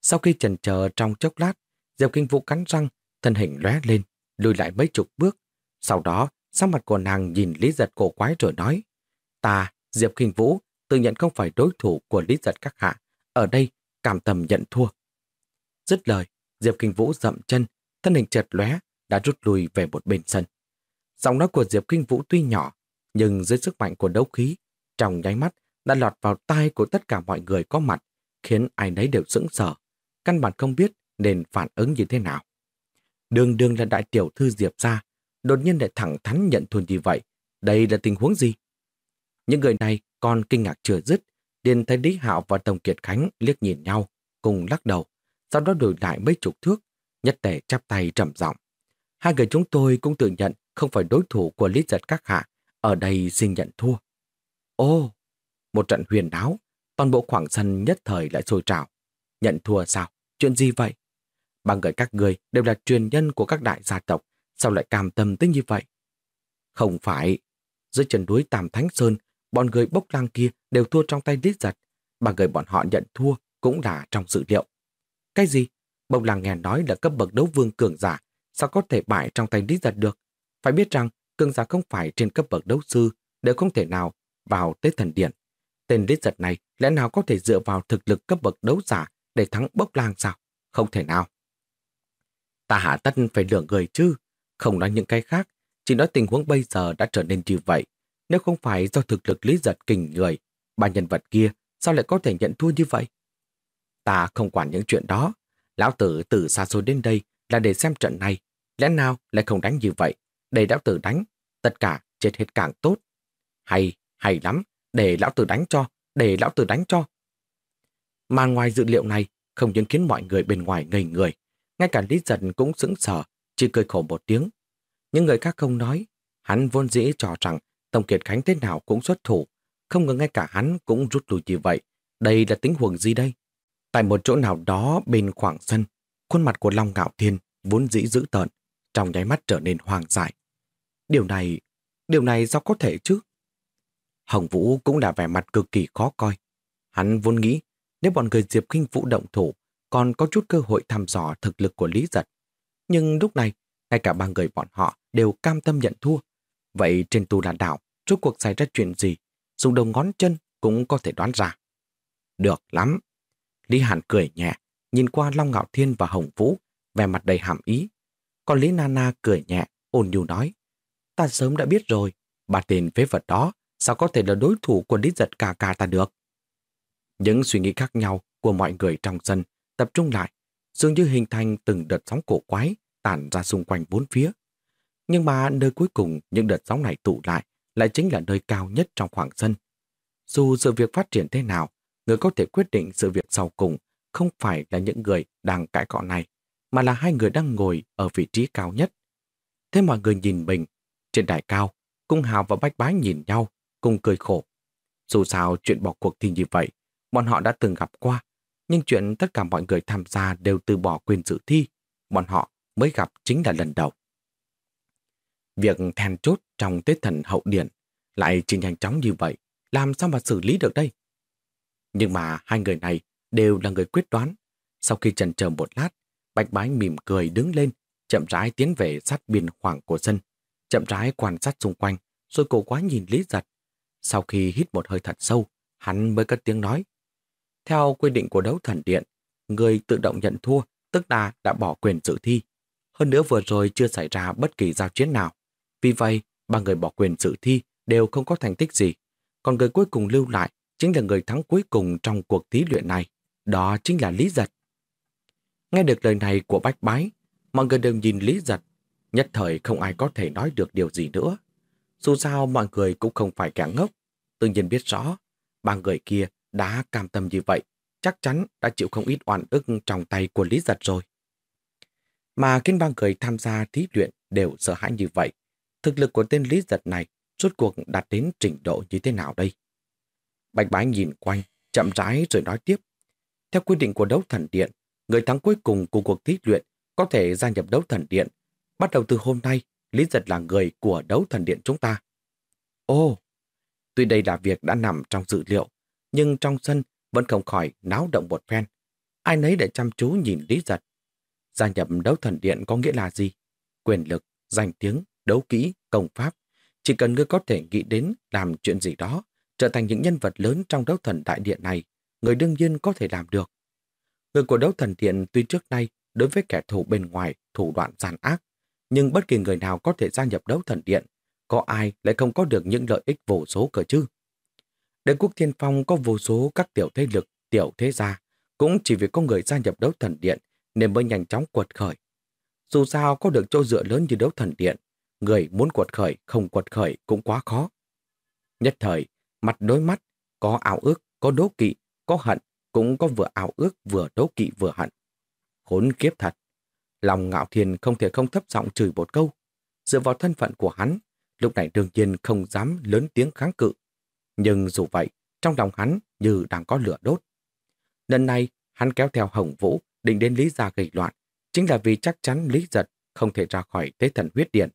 S1: Sau khi chần chờ trong chốc lát, Diệp Kinh Vũ cắn răng, thân hình lóe lên, lùi lại mấy chục bước. Sau đó, sắc mặt của nàng nhìn Lý Giật cổ quái rồi nói, ta, Diệp Kinh Vũ, tự nhận không phải đối thủ của Lý Giật các hạ, ở đây cảm tầm nhận thua. Dứt lời, Diệp Kinh Vũ dậm chân, thân hình chợt lóe đã rút lui về một bên sân. Giọng nói của Diệp Kinh Vũ tuy nhỏ, nhưng dưới sức mạnh của đấu khí, trong nháy mắt đã lọt vào tai của tất cả mọi người có mặt, khiến ai nấy đều sững sờ, căn bản không biết nên phản ứng như thế nào. Đường đường là đại tiểu thư Diệp ra, đột nhiên lại thẳng thắn nhận thua như vậy. Đây là tình huống gì? Những người này còn kinh ngạc chưa dứt, liền thấy Lý Hạo và Tổng Kiệt Khánh liếc nhìn nhau, cùng lắc đầu, sau đó đổi lại mấy chục thước, nhất tể chắp tay trầm giọng. Hai người chúng tôi cũng tự nhận không phải đối thủ của Lý Giật các hạ, ở đây xin nhận thua. Ô, một trận huyền đáo, toàn bộ khoảng sân nhất thời lại sôi trào. Nhận thua sao? Chuyện gì vậy? Ba người các người đều là truyền nhân của các đại gia tộc, sao lại cam tâm tới như vậy? Không phải. Dưới chân núi Tam Thánh Sơn, bọn người bốc lang kia đều thua trong tay lít Giật. Ba người bọn họ nhận thua cũng là trong dự liệu. Cái gì? Bông làng nghe nói là cấp bậc đấu vương cường giả, sao có thể bại trong tay Lý Giật được? Phải biết rằng, cường giả không phải trên cấp bậc đấu sư đều không thể nào vào tới thần điện. Tên Lý Giật này lẽ nào có thể dựa vào thực lực cấp bậc đấu giả để thắng bốc làng sao? Không thể nào. Ta hạ tất phải lựa người chứ, không nói những cái khác, chỉ nói tình huống bây giờ đã trở nên như vậy. Nếu không phải do thực lực Lý Giật kình người, ba nhân vật kia sao lại có thể nhận thua như vậy? Ta không quản những chuyện đó. Lão tử từ xa xôi đến đây là để xem trận này. Lẽ nào lại không đánh như vậy? Để lão tử đánh, tất cả chết hết càng tốt. Hay, hay lắm, để lão tử đánh cho, để lão tử đánh cho. Mà ngoài dự liệu này, không những khiến mọi người bên ngoài ngây người, ngay cả Lý Giật cũng sững sờ, chỉ cười khổ một tiếng. Những người khác không nói, hắn vốn dĩ cho rằng Tổng Kiệt Khánh thế nào cũng xuất thủ, không ngờ ngay cả hắn cũng rút lui như vậy. Đây là tính huống gì đây? Tại một chỗ nào đó bên khoảng sân, khuôn mặt của Long Ngạo Thiên vốn dĩ dữ tợn, trong nháy mắt trở nên hoàng dại. Điều này, điều này sao có thể chứ? Hồng Vũ cũng là vẻ mặt cực kỳ khó coi. Hắn vốn nghĩ nếu bọn người Diệp Kinh Vũ động thủ còn có chút cơ hội thăm dò thực lực của Lý Giật. Nhưng lúc này, ngay cả ba người bọn họ đều cam tâm nhận thua. Vậy trên tu đàn đảo, rốt cuộc xảy ra chuyện gì? Dùng đầu ngón chân cũng có thể đoán ra. Được lắm. Lý Hàn cười nhẹ, nhìn qua Long Ngạo Thiên và Hồng Vũ, vẻ mặt đầy hàm ý. Còn Lý Nana cười nhẹ, ôn nhu nói. Ta sớm đã biết rồi, bà tên phế vật đó sao có thể là đối thủ của Lý Giật cả cả ta được. Những suy nghĩ khác nhau của mọi người trong sân tập trung lại, dường như hình thành từng đợt sóng cổ quái tản ra xung quanh bốn phía. Nhưng mà nơi cuối cùng những đợt sóng này tụ lại lại chính là nơi cao nhất trong khoảng sân. Dù sự việc phát triển thế nào, người có thể quyết định sự việc sau cùng không phải là những người đang cãi cọ này, mà là hai người đang ngồi ở vị trí cao nhất. Thế mọi người nhìn mình, trên đài cao, Cung Hào và Bách Bái nhìn nhau, cùng cười khổ. Dù sao chuyện bỏ cuộc thì như vậy, bọn họ đã từng gặp qua, nhưng chuyện tất cả mọi người tham gia đều từ bỏ quyền dự thi, bọn họ mới gặp chính là lần đầu. Việc then chốt trong Tết Thần Hậu Điển lại chỉ nhanh chóng như vậy, làm sao mà xử lý được đây? Nhưng mà hai người này đều là người quyết đoán. Sau khi chần chờ một lát, Bạch Bái mỉm cười đứng lên, chậm rãi tiến về sát biên khoảng của sân, chậm rãi quan sát xung quanh, rồi cổ quá nhìn Lý Giật. Sau khi hít một hơi thật sâu, hắn mới cất tiếng nói. Theo quy định của đấu thần điện, người tự động nhận thua, tức là đã bỏ quyền dự thi. Hơn nữa vừa rồi chưa xảy ra bất kỳ giao chiến nào. Vì vậy, ba người bỏ quyền dự thi đều không có thành tích gì. Còn người cuối cùng lưu lại chính là người thắng cuối cùng trong cuộc thí luyện này. Đó chính là Lý Giật. Nghe được lời này của Bách Bái, mọi người đều nhìn Lý Giật. Nhất thời không ai có thể nói được điều gì nữa. Dù sao mọi người cũng không phải kẻ ngốc. Tự nhiên biết rõ, ba người kia đã cam tâm như vậy, chắc chắn đã chịu không ít oan ức trong tay của Lý Giật rồi. Mà khiến ba người tham gia thí luyện đều sợ hãi như vậy. Thực lực của tên Lý Giật này rốt cuộc đạt đến trình độ như thế nào đây? Bạch Bái nhìn quanh, chậm rãi rồi nói tiếp. Theo quy định của đấu thần điện, người thắng cuối cùng của cuộc thí luyện có thể gia nhập đấu thần điện. Bắt đầu từ hôm nay, Lý Giật là người của đấu thần điện chúng ta. Ồ, tuy đây là việc đã nằm trong dự liệu, nhưng trong sân vẫn không khỏi náo động một phen. Ai nấy để chăm chú nhìn Lý Giật. Gia nhập đấu thần điện có nghĩa là gì? Quyền lực, danh tiếng, đấu kỹ, công pháp. Chỉ cần ngươi có thể nghĩ đến làm chuyện gì đó, trở thành những nhân vật lớn trong đấu thần đại điện này, người đương nhiên có thể làm được. Người của đấu thần điện tuy trước nay đối với kẻ thù bên ngoài thủ đoạn gian ác, nhưng bất kỳ người nào có thể gia nhập đấu thần điện, có ai lại không có được những lợi ích vô số cờ chứ? Đế quốc thiên phong có vô số các tiểu thế lực, tiểu thế gia, cũng chỉ vì có người gia nhập đấu thần điện nên mới nhanh chóng quật khởi. Dù sao có được chỗ dựa lớn như đấu thần điện, người muốn quật khởi không quật khởi cũng quá khó. Nhất thời, mặt đối mắt, có ảo ước, có đố kỵ, có hận, cũng có vừa ảo ước vừa đố kỵ vừa hận. Khốn kiếp thật. Lòng ngạo thiên không thể không thấp giọng chửi một câu. Dựa vào thân phận của hắn, lúc này đương nhiên không dám lớn tiếng kháng cự. Nhưng dù vậy, trong lòng hắn như đang có lửa đốt. Lần này, hắn kéo theo Hồng Vũ định đến Lý Gia gây loạn, chính là vì chắc chắn Lý Giật không thể ra khỏi tế thần huyết điện.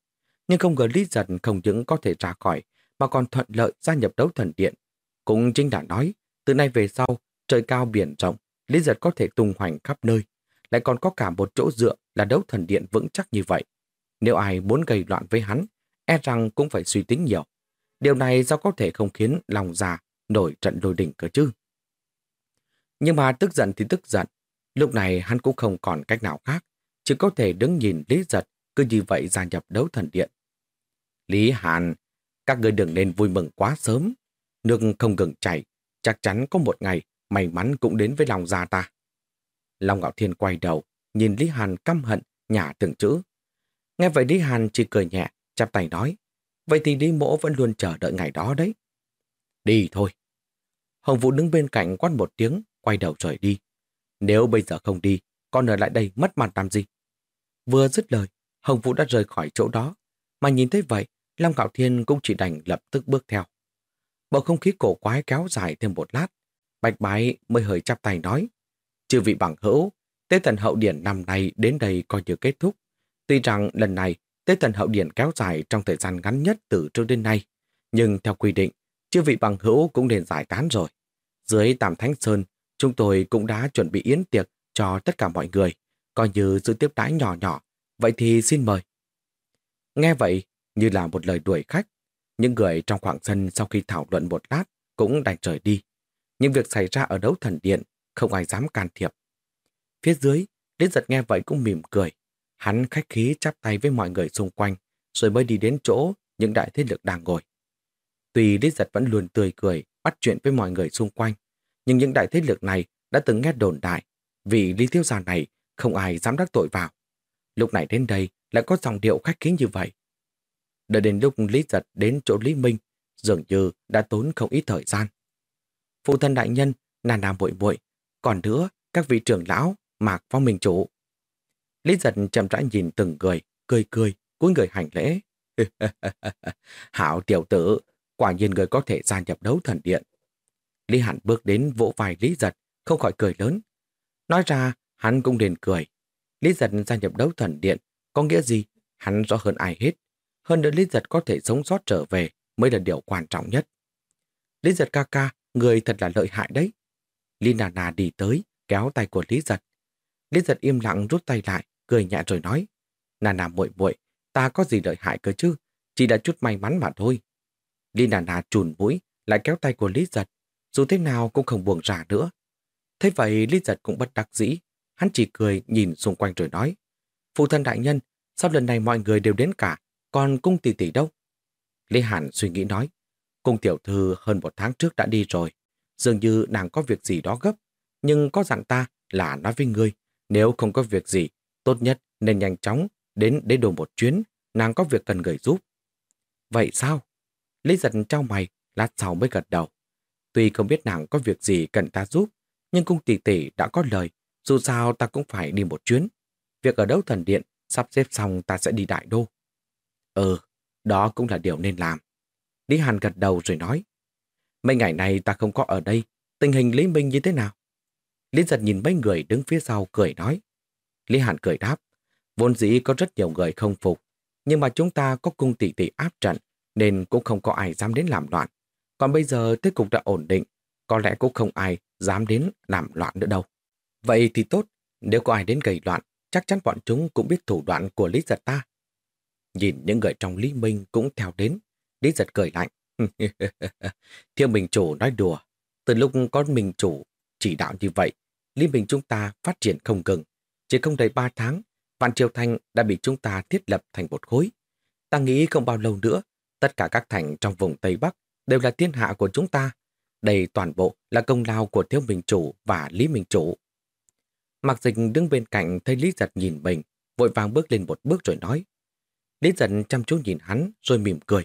S1: Nhưng không ngờ Lý Giật không những có thể ra khỏi, mà còn thuận lợi gia nhập đấu thần điện. Cũng chính đã nói, từ nay về sau, trời cao biển rộng, Lý Giật có thể tung hoành khắp nơi, lại còn có cả một chỗ dựa là đấu thần điện vững chắc như vậy. Nếu ai muốn gây loạn với hắn, e rằng cũng phải suy tính nhiều. Điều này sao có thể không khiến lòng già nổi trận đôi đỉnh cơ chứ? Nhưng mà tức giận thì tức giận. Lúc này hắn cũng không còn cách nào khác, chỉ có thể đứng nhìn Lý Giật cứ như vậy gia nhập đấu thần điện. Lý Hàn, các người đừng nên vui mừng quá sớm. Nước không ngừng chảy, chắc chắn có một ngày may mắn cũng đến với lòng già ta. Long Ngạo Thiên quay đầu, nhìn Lý Hàn căm hận, nhả từng chữ. Nghe vậy Lý Hàn chỉ cười nhẹ, chắp tay nói. Vậy thì Lý Mỗ vẫn luôn chờ đợi ngày đó đấy. Đi thôi. Hồng Vũ đứng bên cạnh quát một tiếng, quay đầu rời đi. Nếu bây giờ không đi, con ở lại đây mất mặt làm gì? Vừa dứt lời, Hồng Vũ đã rời khỏi chỗ đó. Mà nhìn thấy vậy, Long Cạo Thiên cũng chỉ đành lập tức bước theo. Bầu không khí cổ quái kéo dài thêm một lát. Bạch bái mới hơi chắp tay nói. Chư vị bằng hữu, Tế Thần Hậu Điển năm nay đến đây coi như kết thúc. Tuy rằng lần này Tế Thần Hậu Điển kéo dài trong thời gian ngắn nhất từ trước đến nay, nhưng theo quy định, chư vị bằng hữu cũng nên giải tán rồi. Dưới Tam Thánh Sơn, chúng tôi cũng đã chuẩn bị yến tiệc cho tất cả mọi người, coi như sự tiếp đãi nhỏ nhỏ. Vậy thì xin mời. Nghe vậy, như là một lời đuổi khách, những người trong khoảng sân sau khi thảo luận một lát cũng đành rời đi. Nhưng việc xảy ra ở đấu thần điện không ai dám can thiệp. Phía dưới, Lý giật nghe vậy cũng mỉm cười. Hắn khách khí chắp tay với mọi người xung quanh, rồi mới đi đến chỗ những đại thế lực đang ngồi. Tuy Lý giật vẫn luôn tươi cười, bắt chuyện với mọi người xung quanh, nhưng những đại thế lực này đã từng nghe đồn đại, vì Lý Tiêu Gia này không ai dám đắc tội vào. Lúc này đến đây lại có dòng điệu khách khí như vậy. Đợi đến lúc Lý Giật đến chỗ Lý Minh, dường như đã tốn không ít thời gian. Phụ thân đại nhân, nà nà muội muội còn nữa, các vị trưởng lão, mạc phong minh chủ. Lý Giật chậm rãi nhìn từng người, cười cười, cúi người hành lễ. Hảo tiểu tử, quả nhiên người có thể gia nhập đấu thần điện. Lý Hẳn bước đến vỗ vai Lý Giật, không khỏi cười lớn. Nói ra, hắn cũng đền cười. Lý Giật gia nhập đấu thần điện, có nghĩa gì? Hắn rõ hơn ai hết. Hơn nữa Lý Giật có thể sống sót trở về mới là điều quan trọng nhất. Lý Giật ca ca, người thật là lợi hại đấy. Lý Nà Nà đi tới, kéo tay của Lý Giật. Lý Giật im lặng rút tay lại, cười nhẹ rồi nói. Nà Nà muội muội, ta có gì lợi hại cơ chứ, chỉ là chút may mắn mà thôi. Lý Nà Nà trùn mũi, lại kéo tay của Lý Giật, dù thế nào cũng không buồn ra nữa. Thế vậy Lý Giật cũng bất đắc dĩ, hắn chỉ cười nhìn xung quanh rồi nói. Phụ thân đại nhân, sao lần này mọi người đều đến cả, còn cung tỷ tỷ đâu? Lý Hàn suy nghĩ nói, cung tiểu thư hơn một tháng trước đã đi rồi, dường như nàng có việc gì đó gấp, nhưng có dặn ta là nói với ngươi, nếu không có việc gì, tốt nhất nên nhanh chóng đến đế đồ một chuyến, nàng có việc cần người giúp. Vậy sao? Lý giật trao mày, lát sau mới gật đầu. Tuy không biết nàng có việc gì cần ta giúp, nhưng cung tỷ tỷ đã có lời, dù sao ta cũng phải đi một chuyến. Việc ở đấu thần điện, sắp xếp xong ta sẽ đi đại đô. Ừ, đó cũng là điều nên làm. Lý Hàn gật đầu rồi nói. Mấy ngày này ta không có ở đây, tình hình Lý Minh như thế nào? Lý giật nhìn mấy người đứng phía sau cười nói. Lý Hàn cười đáp. Vốn dĩ có rất nhiều người không phục, nhưng mà chúng ta có cung tỷ tỷ áp trận, nên cũng không có ai dám đến làm loạn. Còn bây giờ thế cục đã ổn định, có lẽ cũng không ai dám đến làm loạn nữa đâu. Vậy thì tốt, nếu có ai đến gây loạn, chắc chắn bọn chúng cũng biết thủ đoạn của Lý Giật ta. Nhìn những người trong Lý Minh cũng theo đến, Lý Giật cười lạnh. Thiêu Minh Chủ nói đùa, từ lúc có Minh Chủ chỉ đạo như vậy, Lý Minh chúng ta phát triển không ngừng. Chỉ không đầy ba tháng, Vạn Triều Thành đã bị chúng ta thiết lập thành một khối. Ta nghĩ không bao lâu nữa, tất cả các thành trong vùng Tây Bắc đều là thiên hạ của chúng ta. Đây toàn bộ là công lao của Thiếu Minh Chủ và Lý Minh Chủ. Mạc Dịch đứng bên cạnh thấy Lý Giật nhìn mình, vội vàng bước lên một bước rồi nói. Lý giận chăm chú nhìn hắn rồi mỉm cười.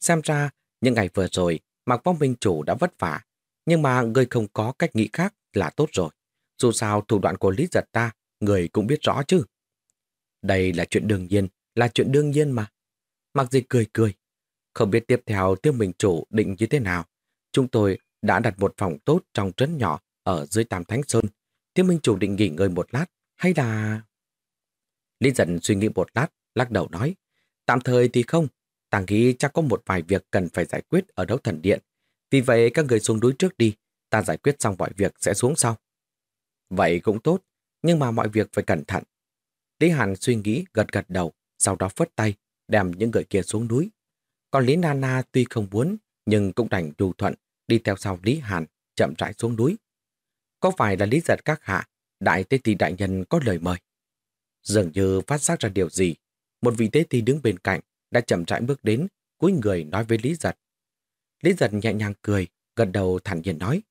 S1: Xem ra, những ngày vừa rồi, Mạc Vong Minh Chủ đã vất vả, nhưng mà người không có cách nghĩ khác là tốt rồi. Dù sao thủ đoạn của Lý Giật ta, người cũng biết rõ chứ. Đây là chuyện đương nhiên, là chuyện đương nhiên mà. Mạc Dịch cười cười. Không biết tiếp theo tiêu minh chủ định như thế nào. Chúng tôi đã đặt một phòng tốt trong trấn nhỏ ở dưới Tam Thánh Sơn. Tiêu minh chủ định nghỉ ngơi một lát hay là... Lý giận suy nghĩ một lát, lắc đầu nói. Tạm thời thì không. Ta nghĩ chắc có một vài việc cần phải giải quyết ở đấu thần điện. Vì vậy các người xuống núi trước đi. Ta giải quyết xong mọi việc sẽ xuống sau. Vậy cũng tốt. nhưng mà mọi việc phải cẩn thận. Lý Hàn suy nghĩ gật gật đầu, sau đó phất tay, đem những người kia xuống núi. Còn Lý Nana tuy không muốn, nhưng cũng đành đù thuận, đi theo sau Lý Hàn, chậm rãi xuống núi. Có phải là Lý Giật các hạ, đại tế tỷ đại nhân có lời mời? Dường như phát giác ra điều gì, một vị tế thi đứng bên cạnh đã chậm rãi bước đến, cúi người nói với Lý Giật. Lý Giật nhẹ nhàng cười, gật đầu thản nhiên nói.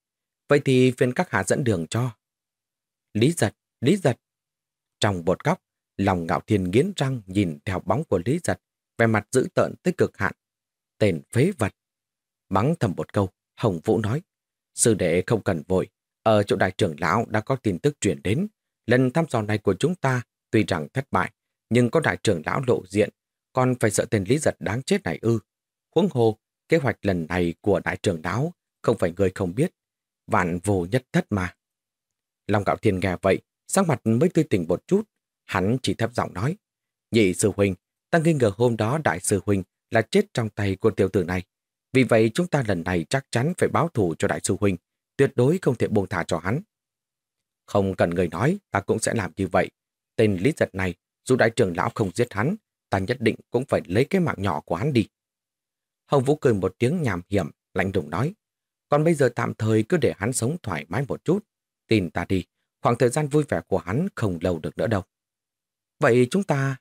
S1: Vậy thì phiền các hạ dẫn đường cho. Lý Giật, Lý Giật. Trong bột góc, lòng ngạo thiên nghiến răng nhìn theo bóng của Lý Giật, vẻ mặt dữ tợn tới cực hạn. Tên phế vật. Mắng thầm một câu, Hồng Vũ nói. Sư đệ không cần vội, ở chỗ đại trưởng lão đã có tin tức truyền đến. Lần thăm dò này của chúng ta tuy rằng thất bại, nhưng có đại trưởng lão lộ diện, còn phải sợ tên Lý Giật đáng chết này ư. Huống hồ, kế hoạch lần này của đại trưởng lão không phải người không biết. Vạn vô nhất thất mà. Long Cạo Thiên nghe vậy, sắc mặt mới tươi tỉnh một chút. Hắn chỉ thấp giọng nói. Nhị sư huynh, ta nghi ngờ hôm đó đại sư huynh là chết trong tay của tiểu tử này. Vì vậy chúng ta lần này chắc chắn phải báo thù cho đại sư huynh, tuyệt đối không thể buông thả cho hắn. Không cần người nói, ta cũng sẽ làm như vậy. Tên lý giật này, dù đại trưởng lão không giết hắn, ta nhất định cũng phải lấy cái mạng nhỏ của hắn đi. Hồng Vũ cười một tiếng nhàm hiểm, lạnh lùng nói. Còn bây giờ tạm thời cứ để hắn sống thoải mái một chút. Tin ta đi, khoảng thời gian vui vẻ của hắn không lâu được nữa đâu. Vậy chúng ta...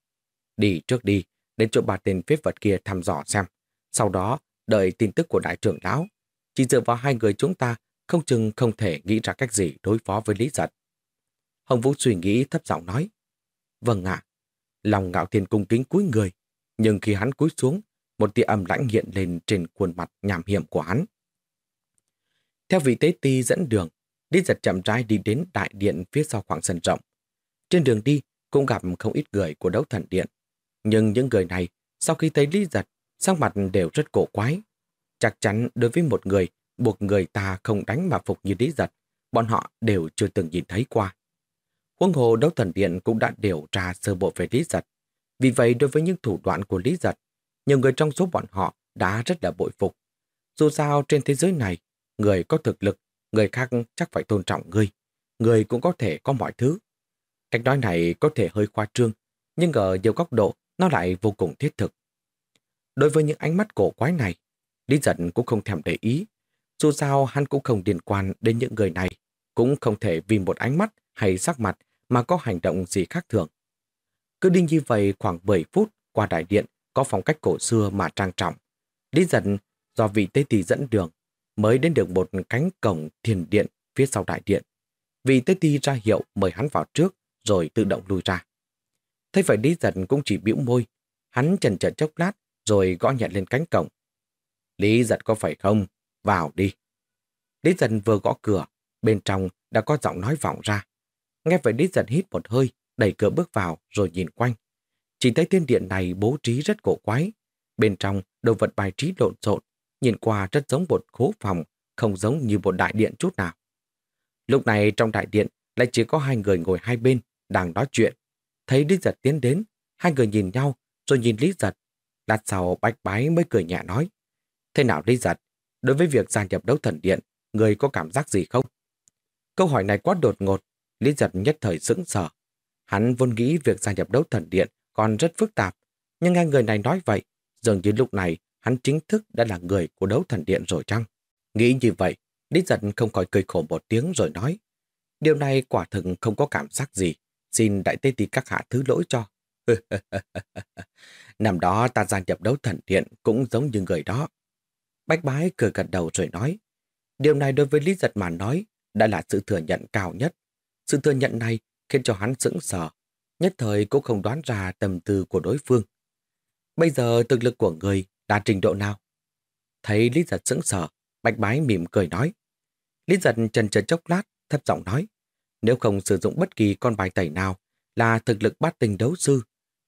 S1: Đi trước đi, đến chỗ bà tên phế vật kia thăm dò xem. Sau đó, đợi tin tức của đại trưởng lão. Chỉ dựa vào hai người chúng ta, không chừng không thể nghĩ ra cách gì đối phó với Lý Giật. Hồng Vũ suy nghĩ thấp giọng nói. Vâng ạ. Lòng ngạo thiên cung kính cúi người. Nhưng khi hắn cúi xuống, một tia âm lãnh hiện lên trên khuôn mặt nhảm hiểm của hắn. Theo vị tế ti dẫn đường, Lý giật chậm rãi đi đến đại điện phía sau khoảng sân rộng. Trên đường đi cũng gặp không ít người của đấu thần điện. Nhưng những người này, sau khi thấy Lý giật, sắc mặt đều rất cổ quái. Chắc chắn đối với một người buộc người ta không đánh mà phục như Lý giật, bọn họ đều chưa từng nhìn thấy qua. Huống hồ đấu thần điện cũng đã điều tra sơ bộ về Lý giật. Vì vậy đối với những thủ đoạn của Lý giật, nhiều người trong số bọn họ đã rất là bội phục. Dù sao trên thế giới này, người có thực lực, người khác chắc phải tôn trọng người. Người cũng có thể có mọi thứ. Cách nói này có thể hơi khoa trương, nhưng ở nhiều góc độ nó lại vô cùng thiết thực. Đối với những ánh mắt cổ quái này, Lý Giật cũng không thèm để ý. Dù sao hắn cũng không liên quan đến những người này, cũng không thể vì một ánh mắt hay sắc mặt mà có hành động gì khác thường. Cứ đi như vậy khoảng 7 phút qua đại điện có phong cách cổ xưa mà trang trọng. Lý giận do vị tế tỳ dẫn đường mới đến được một cánh cổng thiền điện phía sau đại điện. Vị tế tỳ ra hiệu mời hắn vào trước rồi tự động lui ra. Thế vậy Lý giận cũng chỉ bĩu môi. Hắn chần chần chốc lát rồi gõ nhẹ lên cánh cổng. Lý giật có phải không? Vào đi. Lý giật vừa gõ cửa, bên trong đã có giọng nói vọng ra. Nghe vậy Lý giật hít một hơi, đẩy cửa bước vào rồi nhìn quanh. Chỉ thấy thiên điện này bố trí rất cổ quái. Bên trong, đồ vật bài trí lộn xộn, nhìn qua rất giống một khố phòng, không giống như một đại điện chút nào. Lúc này trong đại điện lại chỉ có hai người ngồi hai bên, đang nói chuyện. Thấy Lý Giật tiến đến, hai người nhìn nhau, rồi nhìn Lý Giật. Lát sau bách bái mới cười nhẹ nói. Thế nào Lý Giật, đối với việc gia nhập đấu thần điện, người có cảm giác gì không? Câu hỏi này quá đột ngột, Lý Giật nhất thời sững sờ. Hắn vốn nghĩ việc gia nhập đấu thần điện còn rất phức tạp, nhưng nghe người này nói vậy, dường như lúc này hắn chính thức đã là người của đấu thần điện rồi chăng? Nghĩ như vậy, Lý giật không khỏi cười khổ một tiếng rồi nói, điều này quả thực không có cảm giác gì, xin đại tế tí các hạ thứ lỗi cho. Năm đó ta gia nhập đấu thần điện cũng giống như người đó. Bách bái cười gật đầu rồi nói, điều này đối với Lý giật mà nói đã là sự thừa nhận cao nhất. Sự thừa nhận này khiến cho hắn sững sờ, nhất thời cũng không đoán ra tầm tư của đối phương. Bây giờ thực lực của người đạt trình độ nào? Thấy Lý Giật sững sờ, Bạch Bái mỉm cười nói. Lý Giật trần trần chốc lát, thấp giọng nói. Nếu không sử dụng bất kỳ con bài tẩy nào là thực lực bát tình đấu sư,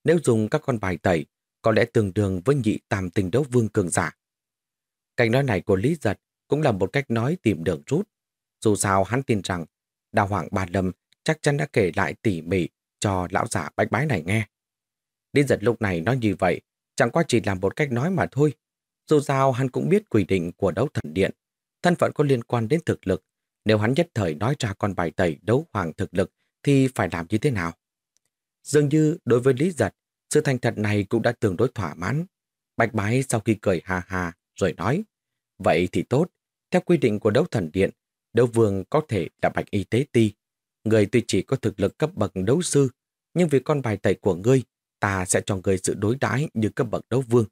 S1: nếu dùng các con bài tẩy, có lẽ tương đương với nhị tam tình đấu vương cường giả. Cách nói này của Lý Giật cũng là một cách nói tìm đường rút. Dù sao hắn tin rằng Đào Hoàng Ba Lâm chắc chắn đã kể lại tỉ mỉ cho lão giả bách bái này nghe. Lý giật lúc này nói như vậy, chẳng qua chỉ là một cách nói mà thôi. Dù sao hắn cũng biết quy định của đấu thần điện, thân phận có liên quan đến thực lực. Nếu hắn nhất thời nói ra con bài tẩy đấu hoàng thực lực, thì phải làm như thế nào? Dường như đối với Lý Giật, sự thành thật này cũng đã tương đối thỏa mãn. Bạch bái sau khi cười hà hà rồi nói, vậy thì tốt, theo quy định của đấu thần điện, đấu vương có thể là bạch y tế ti. Người tuy chỉ có thực lực cấp bậc đấu sư, nhưng vì con bài tẩy của ngươi, ta sẽ cho ngươi sự đối đãi như cấp bậc đấu vương.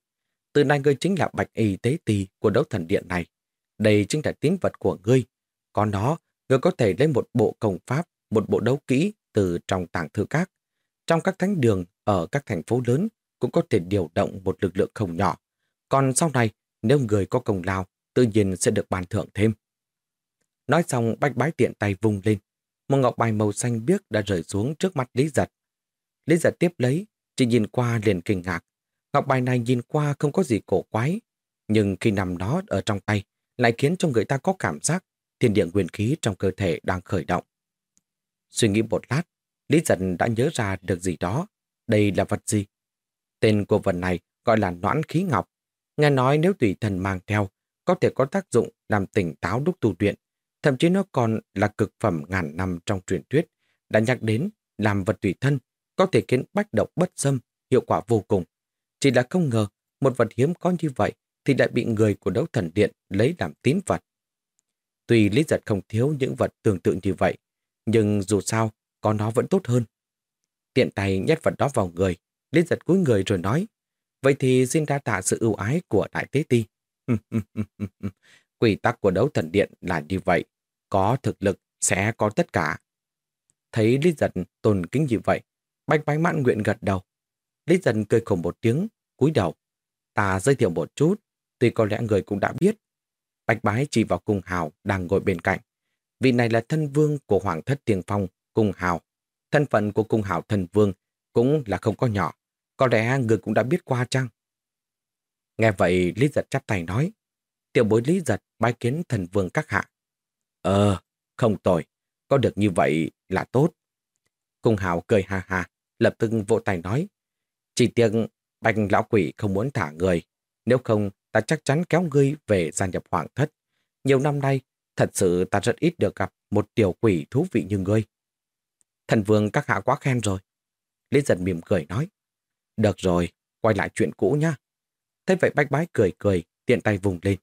S1: Từ nay ngươi chính là bạch y tế ti của đấu thần điện này. Đây chính là tín vật của ngươi. Còn đó, ngươi có thể lấy một bộ công pháp, một bộ đấu kỹ từ trong tàng thư các. Trong các thánh đường ở các thành phố lớn cũng có thể điều động một lực lượng không nhỏ. Còn sau này, nếu người có công lao, tự nhiên sẽ được bàn thưởng thêm. Nói xong, bách bái tiện tay vung lên. Một ngọc bài màu xanh biếc đã rơi xuống trước mắt Lý Giật. Lý Giật tiếp lấy, chỉ nhìn qua liền kinh ngạc. Ngọc bài này nhìn qua không có gì cổ quái, nhưng khi nằm nó ở trong tay, lại khiến cho người ta có cảm giác thiên địa nguyên khí trong cơ thể đang khởi động. Suy nghĩ một lát, Lý Giật đã nhớ ra được gì đó. Đây là vật gì? Tên của vật này gọi là noãn khí ngọc. Nghe nói nếu tùy thần mang theo, có thể có tác dụng làm tỉnh táo lúc tu luyện. Thậm chí nó còn là cực phẩm ngàn năm trong truyền thuyết, đã nhắc đến làm vật tùy thân, có thể khiến bách độc bất xâm, hiệu quả vô cùng. Chỉ là không ngờ, một vật hiếm có như vậy thì lại bị người của đấu thần điện lấy làm tín vật. Tuy Lý Giật không thiếu những vật tương tự như vậy, nhưng dù sao, có nó vẫn tốt hơn. Tiện tay nhét vật đó vào người, Lý Giật cúi người rồi nói, vậy thì xin đa tạ sự ưu ái của Đại Tế Ti. Quy tắc của đấu thần điện là như vậy, có thực lực sẽ có tất cả. Thấy Lý Giật tôn kính như vậy, Bạch Bánh Mãn nguyện gật đầu. Lý Giật cười khổ một tiếng, cúi đầu. Ta giới thiệu một chút, tuy có lẽ người cũng đã biết. Bạch Bái chỉ vào cung hào đang ngồi bên cạnh. Vị này là thân vương của Hoàng thất Tiền Phong, cung hào. Thân phận của cung hào thần vương cũng là không có nhỏ. Có lẽ người cũng đã biết qua chăng? Nghe vậy, Lý Giật chắp tay nói. Tiểu bối Lý Giật bái kiến thần vương các hạ. Ờ, không tồi. Có được như vậy là tốt. Cung hào cười ha ha, lập tức vỗ tay nói. Chỉ tiếc bạch lão quỷ không muốn thả người. Nếu không, ta chắc chắn kéo ngươi về gia nhập hoàng thất. Nhiều năm nay, thật sự ta rất ít được gặp một tiểu quỷ thú vị như ngươi. Thần vương các hạ quá khen rồi. Lý giật mỉm cười nói. Được rồi, quay lại chuyện cũ nhá. Thế vậy bách bái cười cười, tiện tay vùng lên.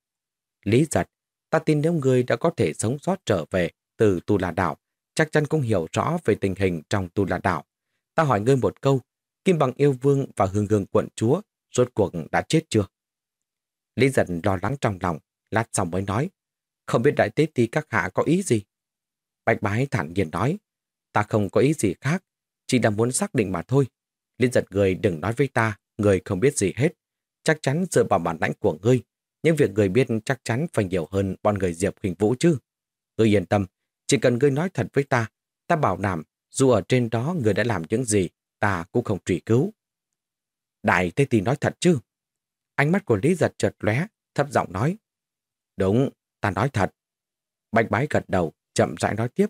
S1: Lý giật, ta tin nếu ngươi đã có thể sống sót trở về từ Tu La Đảo, chắc chắn cũng hiểu rõ về tình hình trong Tu La Đảo. Ta hỏi ngươi một câu, Kim Bằng Yêu Vương và Hương Hương Quận Chúa rốt cuộc đã chết chưa? Lý giật lo lắng trong lòng, lát xong mới nói, không biết đại tế ti các hạ có ý gì? Bạch bái thản nhiên nói, ta không có ý gì khác, chỉ là muốn xác định mà thôi. Liên giật người đừng nói với ta, người không biết gì hết. Chắc chắn dựa vào bản lãnh của ngươi, nhưng việc người biết chắc chắn phải nhiều hơn bọn người Diệp Huỳnh Vũ chứ. Ngươi yên tâm, chỉ cần ngươi nói thật với ta, ta bảo đảm dù ở trên đó người đã làm những gì, ta cũng không truy cứu. Đại Thế Tì nói thật chứ? Ánh mắt của Lý Giật chợt lóe, thấp giọng nói. Đúng, ta nói thật. Bạch bái gật đầu, chậm rãi nói tiếp.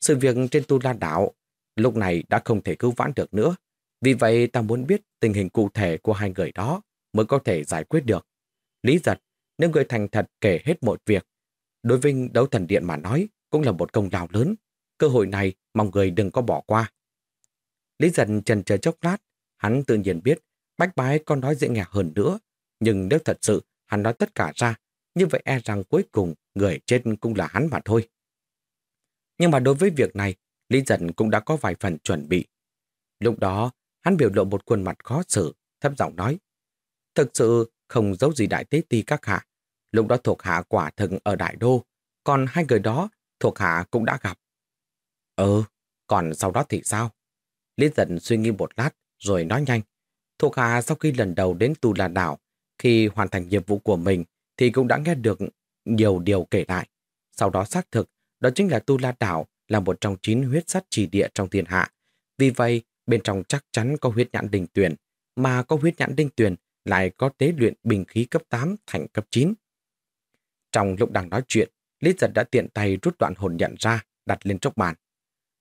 S1: Sự việc trên Tu La Đảo lúc này đã không thể cứu vãn được nữa. Vì vậy ta muốn biết tình hình cụ thể của hai người đó mới có thể giải quyết được. Lý giật, nếu người thành thật kể hết mọi việc, đối với đấu thần điện mà nói cũng là một công lao lớn. Cơ hội này mong người đừng có bỏ qua. Lý Dần trần chờ chốc lát, hắn tự nhiên biết bách bái con nói dễ nghe hơn nữa. Nhưng nếu thật sự hắn nói tất cả ra, như vậy e rằng cuối cùng người chết cũng là hắn mà thôi. Nhưng mà đối với việc này, Lý Dần cũng đã có vài phần chuẩn bị. Lúc đó, hắn biểu lộ một khuôn mặt khó xử, thấp giọng nói. Thực sự không giấu gì đại tế ti các hạ. Lúc đó thuộc hạ quả thần ở Đại Đô, còn hai người đó thuộc hạ cũng đã gặp. Ừ, còn sau đó thì sao? Lý Dân suy nghĩ một lát, rồi nói nhanh. Thuộc hạ sau khi lần đầu đến Tu La Đảo, khi hoàn thành nhiệm vụ của mình, thì cũng đã nghe được nhiều điều kể lại. Sau đó xác thực, đó chính là Tu La Đảo là một trong chín huyết sắt chỉ địa trong thiên hạ. Vì vậy, bên trong chắc chắn có huyết nhãn đinh tuyển, mà có huyết nhãn đinh tuyển lại có tế luyện bình khí cấp 8 thành cấp 9. Trong lúc đang nói chuyện, Lý Giật đã tiện tay rút đoạn hồn nhận ra, đặt lên chốc bàn.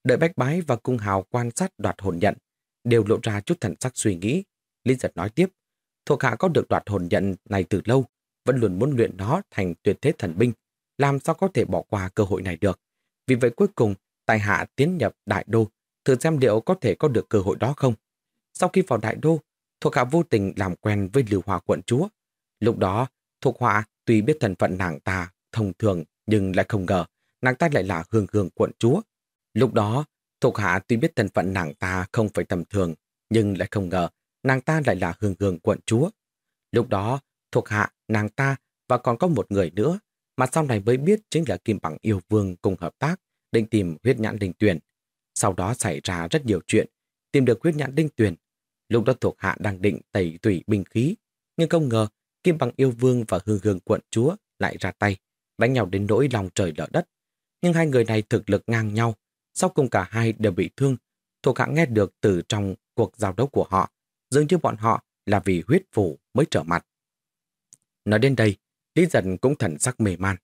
S1: Đợi Bách Bái và Cung Hào quan sát đoạt hồn nhận, đều lộ ra chút thần sắc suy nghĩ. Lý Giật nói tiếp, thuộc hạ có được đoạt hồn nhận này từ lâu, vẫn luôn muốn luyện nó thành tuyệt thế thần binh, làm sao có thể bỏ qua cơ hội này được. Vì vậy cuối cùng, tài hạ tiến nhập đại đô, thử xem liệu có thể có được cơ hội đó không. Sau khi vào đại đô, thuộc hạ vô tình làm quen với Lưu Hòa quận chúa. Lúc đó, thuộc hạ tuy biết thân phận nàng ta thông thường nhưng lại không ngờ nàng ta lại là hương hương quận chúa. Lúc đó, thuộc hạ tuy biết thân phận nàng ta không phải tầm thường nhưng lại không ngờ nàng ta lại là hương hương quận chúa. Lúc đó, thuộc hạ, nàng ta và còn có một người nữa mà sau này mới biết chính là Kim Bằng yêu vương cùng hợp tác định tìm huyết nhãn linh tuyển. Sau đó xảy ra rất nhiều chuyện, tìm được huyết nhãn linh tuyển. Lúc đó thuộc hạ đang định tẩy tủy binh khí, nhưng không ngờ Kim Bằng yêu vương và hương hương quận chúa lại ra tay, đánh nhau đến nỗi lòng trời lở đất. Nhưng hai người này thực lực ngang nhau, sau cùng cả hai đều bị thương. Thuộc hạ nghe được từ trong cuộc giao đấu của họ, dường như bọn họ là vì huyết phủ mới trở mặt. Nói đến đây, Lý Dần cũng thần sắc mê man.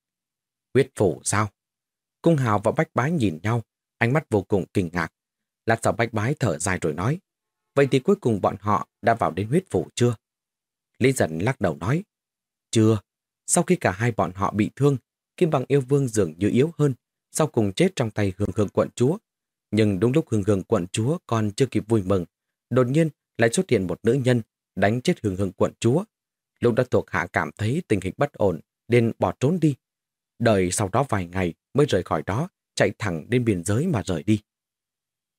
S1: Huyết phủ sao? Cung Hào và Bách Bái nhìn nhau, ánh mắt vô cùng kinh ngạc. Lát sau Bách Bái thở dài rồi nói, vậy thì cuối cùng bọn họ đã vào đến huyết phủ chưa? Lý giật lắc đầu nói, chưa. Sau khi cả hai bọn họ bị thương, Kim Bằng yêu vương dường như yếu hơn, sau cùng chết trong tay hương hương quận chúa. Nhưng đúng lúc hương hương quận chúa còn chưa kịp vui mừng, đột nhiên lại xuất hiện một nữ nhân đánh chết hương hương quận chúa. Lúc đó thuộc hạ cảm thấy tình hình bất ổn, nên bỏ trốn đi. Đợi sau đó vài ngày mới rời khỏi đó, chạy thẳng đến biên giới mà rời đi.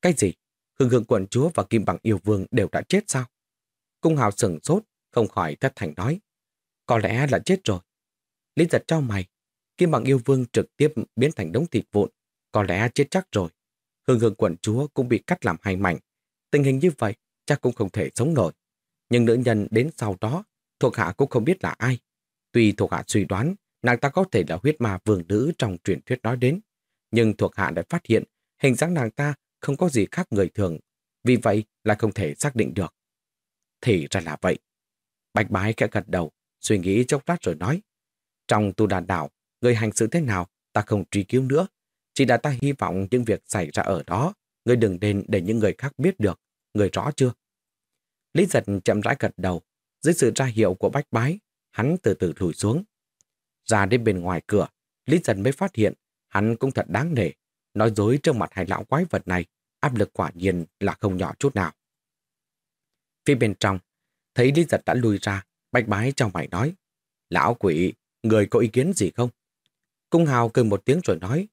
S1: Cái gì? Hương hương quận chúa và Kim Bằng yêu vương đều đã chết sao? Cung hào sửng sốt, không khỏi thất thành nói. Có lẽ là chết rồi. Lý giật cho mày. Kim Bằng yêu vương trực tiếp biến thành đống thịt vụn. Có lẽ chết chắc rồi. Hương hương quận chúa cũng bị cắt làm hai mảnh. Tình hình như vậy chắc cũng không thể sống nổi. Nhưng nữ nhân đến sau đó, thuộc hạ cũng không biết là ai. Tuy thuộc hạ suy đoán, nàng ta có thể là huyết ma vương nữ trong truyền thuyết nói đến. Nhưng thuộc hạ đã phát hiện, hình dáng nàng ta không có gì khác người thường. Vì vậy là không thể xác định được. Thì ra là vậy. Bạch bái khẽ gật đầu, suy nghĩ chốc lát rồi nói. Trong tu đàn đảo, người hành xử thế nào, ta không truy cứu nữa. Chỉ là ta hy vọng những việc xảy ra ở đó, người đừng nên để những người khác biết được. Người rõ chưa? Lý giật chậm rãi gật đầu. Dưới sự ra hiệu của bách bái, hắn từ từ lùi xuống. Ra đến bên ngoài cửa, Lý giật mới phát hiện hắn cũng thật đáng nể. Nói dối trước mặt hai lão quái vật này, áp lực quả nhiên là không nhỏ chút nào. Phía bên trong, thấy Lý giật đã lùi ra, bạch bái trong mày nói. Lão quỷ, người có ý kiến gì không? Cung hào cười một tiếng rồi nói.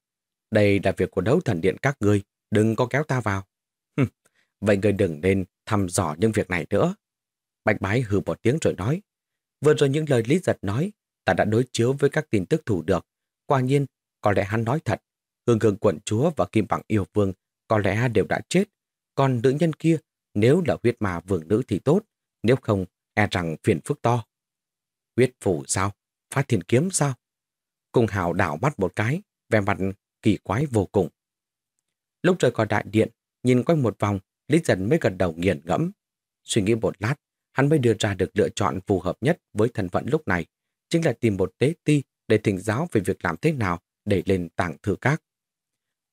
S1: Đây là việc của đấu thần điện các ngươi, đừng có kéo ta vào. Vậy người đừng nên thăm dò những việc này nữa. Bạch bái hừ một tiếng rồi nói. Vừa rồi những lời Lý Giật nói, ta đã đối chiếu với các tin tức thủ được. Quả nhiên, có lẽ hắn nói thật. Hương hương quận chúa và Kim Bằng yêu vương có lẽ đều đã chết. Còn nữ nhân kia, nếu là huyết mà vương nữ thì tốt, nếu không, e rằng phiền phức to. Huyết phủ sao? Phát thiên kiếm sao? Cùng hào đảo mắt một cái, vẻ mặt kỳ quái vô cùng. Lúc rời khỏi đại điện, nhìn quanh một vòng, Lý Dân mới gần đầu nghiền ngẫm. Suy nghĩ một lát, hắn mới đưa ra được lựa chọn phù hợp nhất với thân phận lúc này, chính là tìm một tế ti để thỉnh giáo về việc làm thế nào để lên tảng thư các.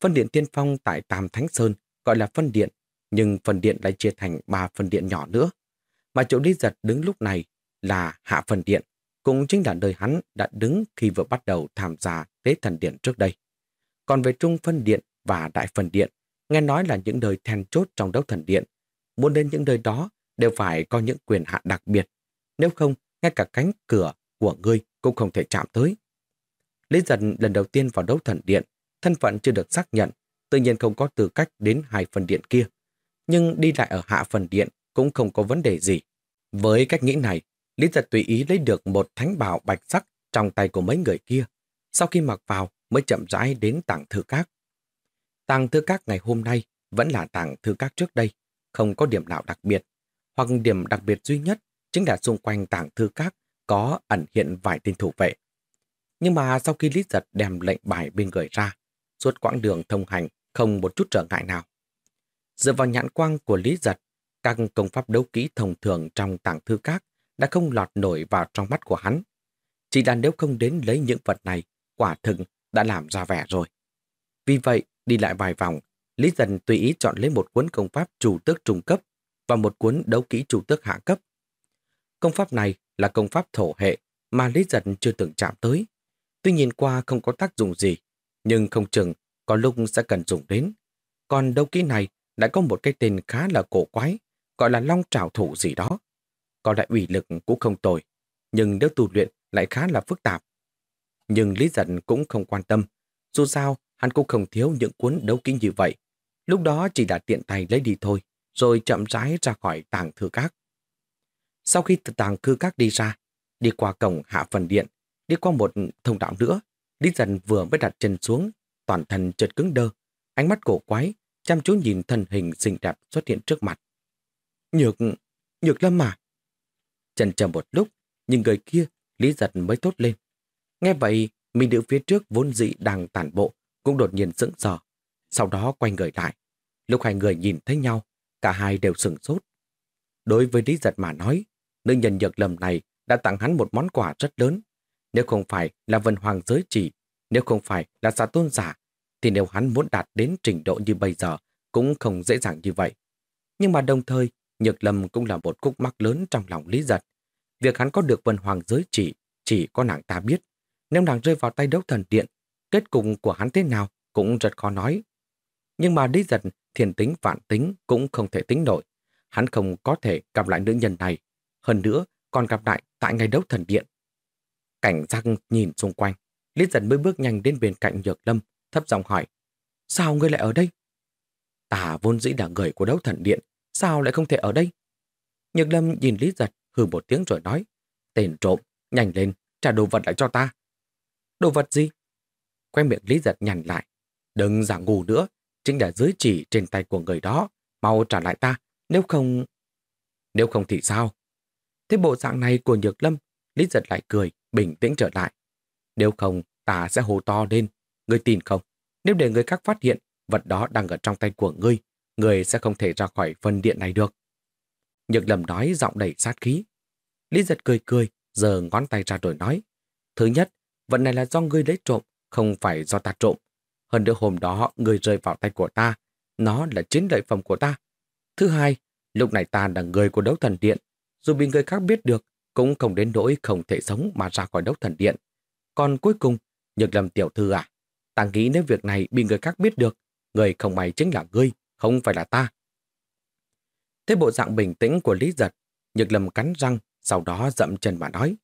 S1: Phân điện tiên phong tại Tam Thánh Sơn gọi là phân điện, nhưng phân điện lại chia thành ba phân điện nhỏ nữa. Mà chỗ Lý Giật đứng lúc này là hạ phân điện, cũng chính là nơi hắn đã đứng khi vừa bắt đầu tham gia tế thần điện trước đây. Còn về trung phân điện và đại phân điện Nghe nói là những nơi then chốt trong đấu thần điện. Muốn đến những nơi đó đều phải có những quyền hạn đặc biệt. Nếu không, ngay cả cánh cửa của ngươi cũng không thể chạm tới. Lý giật lần đầu tiên vào đấu thần điện, thân phận chưa được xác nhận, tự nhiên không có tư cách đến hai phần điện kia. Nhưng đi lại ở hạ phần điện cũng không có vấn đề gì. Với cách nghĩ này, Lý giật tùy ý lấy được một thánh bảo bạch sắc trong tay của mấy người kia. Sau khi mặc vào mới chậm rãi đến tảng thư các. Tàng thư các ngày hôm nay vẫn là tàng thư các trước đây, không có điểm nào đặc biệt. Hoặc điểm đặc biệt duy nhất chính là xung quanh tàng thư các có ẩn hiện vài tên thủ vệ. Nhưng mà sau khi Lý Giật đem lệnh bài bên người ra, suốt quãng đường thông hành không một chút trở ngại nào. Dựa vào nhãn quang của Lý Giật, các công pháp đấu kỹ thông thường trong tàng thư các đã không lọt nổi vào trong mắt của hắn. Chỉ là nếu không đến lấy những vật này, quả thực đã làm ra vẻ rồi. Vì vậy, Đi lại vài vòng, Lý Dân tùy ý chọn lấy một cuốn công pháp chủ tước trung cấp và một cuốn đấu kỹ chủ tước hạ cấp. Công pháp này là công pháp thổ hệ mà Lý Dân chưa từng chạm tới. Tuy nhìn qua không có tác dụng gì, nhưng không chừng có lúc sẽ cần dùng đến. Còn đấu kỹ này lại có một cái tên khá là cổ quái, gọi là long trảo thủ gì đó. Có lại ủy lực cũng không tồi, nhưng nếu tu luyện lại khá là phức tạp. Nhưng Lý Giật cũng không quan tâm, dù sao hắn cũng không thiếu những cuốn đấu kỹ như vậy. Lúc đó chỉ đã tiện tay lấy đi thôi, rồi chậm rãi ra khỏi tàng thư các. Sau khi từ tàng thư các đi ra, đi qua cổng hạ phần điện, đi qua một thông đạo nữa, Lý dần vừa mới đặt chân xuống, toàn thân chợt cứng đơ, ánh mắt cổ quái, chăm chú nhìn thân hình xinh đẹp xuất hiện trước mặt. Nhược, nhược lâm mà. Chần chờ một lúc, nhưng người kia, Lý Giật mới tốt lên. Nghe vậy, mình nữ phía trước vốn dị đang tản bộ, cũng đột nhiên sững sờ. Sau đó quay người lại. Lúc hai người nhìn thấy nhau, cả hai đều sửng sốt. Đối với Lý Giật mà nói, nữ nhân nhược lầm này đã tặng hắn một món quà rất lớn. Nếu không phải là vân hoàng giới chỉ, nếu không phải là giả tôn giả, thì nếu hắn muốn đạt đến trình độ như bây giờ, cũng không dễ dàng như vậy. Nhưng mà đồng thời, Nhược Lâm cũng là một khúc mắc lớn trong lòng Lý Giật. Việc hắn có được vân hoàng giới chỉ, chỉ có nàng ta biết. Nếu nàng rơi vào tay đấu thần điện, kết cục của hắn thế nào cũng rất khó nói. Nhưng mà Lý Giật thiền tính vạn tính cũng không thể tính nổi. Hắn không có thể gặp lại nữ nhân này. Hơn nữa, còn gặp lại tại ngày đấu thần điện. Cảnh giác nhìn xung quanh, Lý Giật mới bước nhanh đến bên cạnh Nhược Lâm, thấp giọng hỏi. Sao ngươi lại ở đây? Ta vốn dĩ là người của đấu thần điện, sao lại không thể ở đây? Nhược Lâm nhìn Lý Giật, hừ một tiếng rồi nói. Tên trộm, nhanh lên, trả đồ vật lại cho ta. Đồ vật gì? Quen miệng Lý Giật nhằn lại. Đừng giả ngủ nữa, chính là dưới chỉ trên tay của người đó. Mau trả lại ta, nếu không... Nếu không thì sao? Thế bộ dạng này của Nhược Lâm, Lý Giật lại cười, bình tĩnh trở lại. Nếu không, ta sẽ hô to lên. Ngươi tin không? Nếu để người khác phát hiện, vật đó đang ở trong tay của ngươi, ngươi sẽ không thể ra khỏi phân điện này được. Nhược lầm nói giọng đầy sát khí. Lý Giật cười cười, giờ ngón tay ra rồi nói. Thứ nhất, vật này là do ngươi lấy trộm, không phải do ta trộm. Hơn nữa hôm đó ngươi rơi vào tay của ta, nó là chiến lợi phẩm của ta. Thứ hai, lúc này ta là người của đấu thần điện, dù bị người khác biết được, cũng không đến nỗi không thể sống mà ra khỏi đấu thần điện. Còn cuối cùng, Nhược Lâm tiểu thư à, ta nghĩ nếu việc này bị người khác biết được, người không may chính là ngươi, không phải là ta. Thế bộ dạng bình tĩnh của Lý Giật, Nhược Lâm cắn răng, sau đó dậm chân mà nói.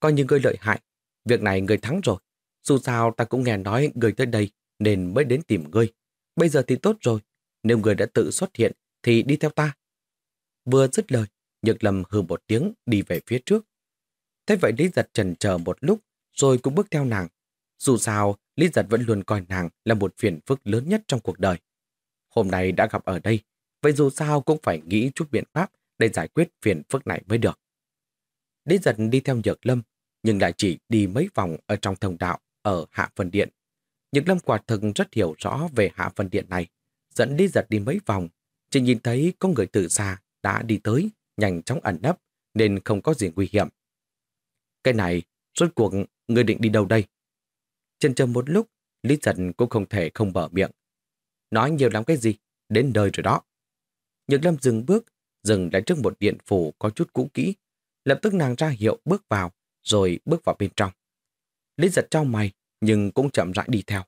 S1: Coi như ngươi lợi hại, việc này ngươi thắng rồi. Dù sao ta cũng nghe nói ngươi tới đây nên mới đến tìm ngươi. Bây giờ thì tốt rồi, nếu ngươi đã tự xuất hiện thì đi theo ta. Vừa dứt lời, Nhược Lâm hừ một tiếng đi về phía trước. Thế vậy Lý Giật trần chờ một lúc rồi cũng bước theo nàng. Dù sao, Lý Giật vẫn luôn coi nàng là một phiền phức lớn nhất trong cuộc đời. Hôm nay đã gặp ở đây, vậy dù sao cũng phải nghĩ chút biện pháp để giải quyết phiền phức này mới được. Lý Giật đi theo Nhược Lâm, nhưng lại chỉ đi mấy vòng ở trong thông đạo ở Hạ Phân Điện. Nhược Lâm quả thực rất hiểu rõ về Hạ Phân Điện này, dẫn Lý Giật đi mấy vòng, chỉ nhìn thấy có người từ xa đã đi tới, nhanh chóng ẩn nấp, nên không có gì nguy hiểm. Cái này, rốt cuộc người định đi đâu đây? Chân chờ một lúc, Lý Giật cũng không thể không mở miệng. Nói nhiều lắm cái gì, đến nơi rồi đó. Nhược Lâm dừng bước, dừng lại trước một điện phủ có chút cũ kỹ. Lập tức nàng ra hiệu bước vào, rồi bước vào bên trong. Lý giật trao mày, nhưng cũng chậm rãi đi theo.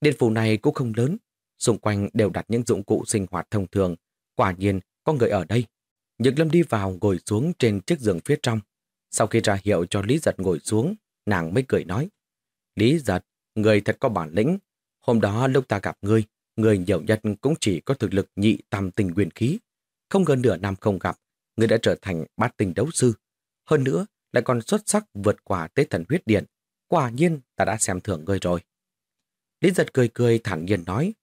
S1: Điện phủ này cũng không lớn, xung quanh đều đặt những dụng cụ sinh hoạt thông thường. Quả nhiên, có người ở đây. Nhược Lâm đi vào ngồi xuống trên chiếc giường phía trong. Sau khi ra hiệu cho Lý Giật ngồi xuống, nàng mới cười nói. Lý Giật, người thật có bản lĩnh. Hôm đó lúc ta gặp ngươi, người nhiều nhất cũng chỉ có thực lực nhị tam tình quyền khí. Không gần nửa năm không gặp, người đã trở thành bát tình đấu sư. Hơn nữa, lại còn xuất sắc vượt qua tế thần huyết điện. Quả nhiên ta đã xem thưởng ngươi rồi. Lý giật cười cười thản nhiên nói,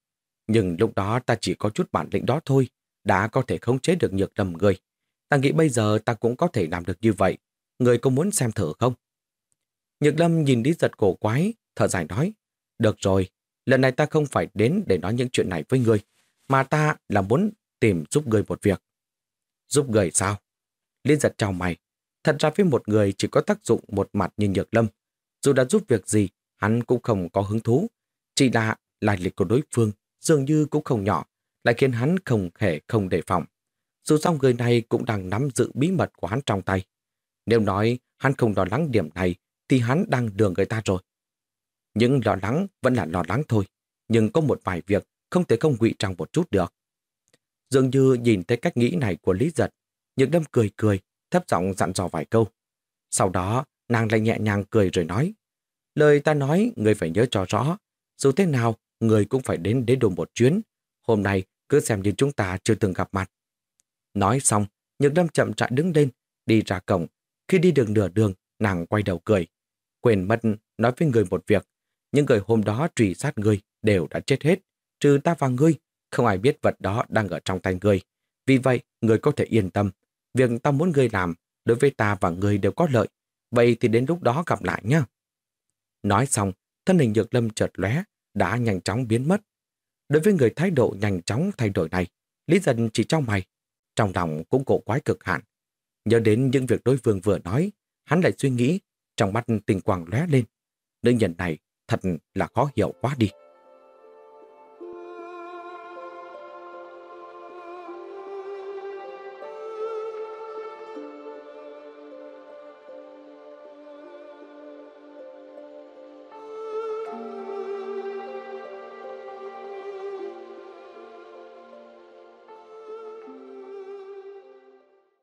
S1: nhưng lúc đó ta chỉ có chút bản lĩnh đó thôi, đã có thể khống chế được nhược lầm người. Ta nghĩ bây giờ ta cũng có thể làm được như vậy. Người có muốn xem thử không? Nhược lâm nhìn Lý giật cổ quái, thở dài nói, được rồi, lần này ta không phải đến để nói những chuyện này với người, mà ta là muốn tìm giúp người một việc. Giúp người sao? Liên giật chào mày. Thật ra với một người chỉ có tác dụng một mặt như Nhược Lâm. Dù đã giúp việc gì, hắn cũng không có hứng thú. Chỉ là lai lịch của đối phương dường như cũng không nhỏ, lại khiến hắn không thể không đề phòng. Dù sao người này cũng đang nắm giữ bí mật của hắn trong tay. Nếu nói hắn không lo lắng điểm này, thì hắn đang đường người ta rồi. Nhưng lo lắng vẫn là lo lắng thôi. Nhưng có một vài việc không thể không ngụy trang một chút được. Dường như nhìn thấy cách nghĩ này của Lý Giật, những đâm cười cười, thấp giọng dặn dò vài câu. Sau đó, nàng lại nhẹ nhàng cười rồi nói, lời ta nói người phải nhớ cho rõ, dù thế nào, người cũng phải đến đế đồ một chuyến. Hôm nay, cứ xem như chúng ta chưa từng gặp mặt. Nói xong, Nhược Lâm chậm rãi đứng lên, đi ra cổng. Khi đi được nửa đường, nàng quay đầu cười. Quên mất nói với người một việc. Những người hôm đó truy sát người đều đã chết hết. Trừ ta và ngươi, không ai biết vật đó đang ở trong tay ngươi. Vì vậy, người có thể yên tâm. Việc ta muốn ngươi làm, đối với ta và ngươi đều có lợi. Vậy thì đến lúc đó gặp lại nhé. Nói xong, thân hình Nhược Lâm chợt lóe, đã nhanh chóng biến mất. Đối với người thái độ nhanh chóng thay đổi này, Lý Dân chỉ trong mày, trong lòng cũng cổ quái cực hạn. Nhớ đến những việc đối phương vừa nói, hắn lại suy nghĩ, trong mắt tình quang lóe lên. Nữ nhân này thật là khó hiểu quá đi.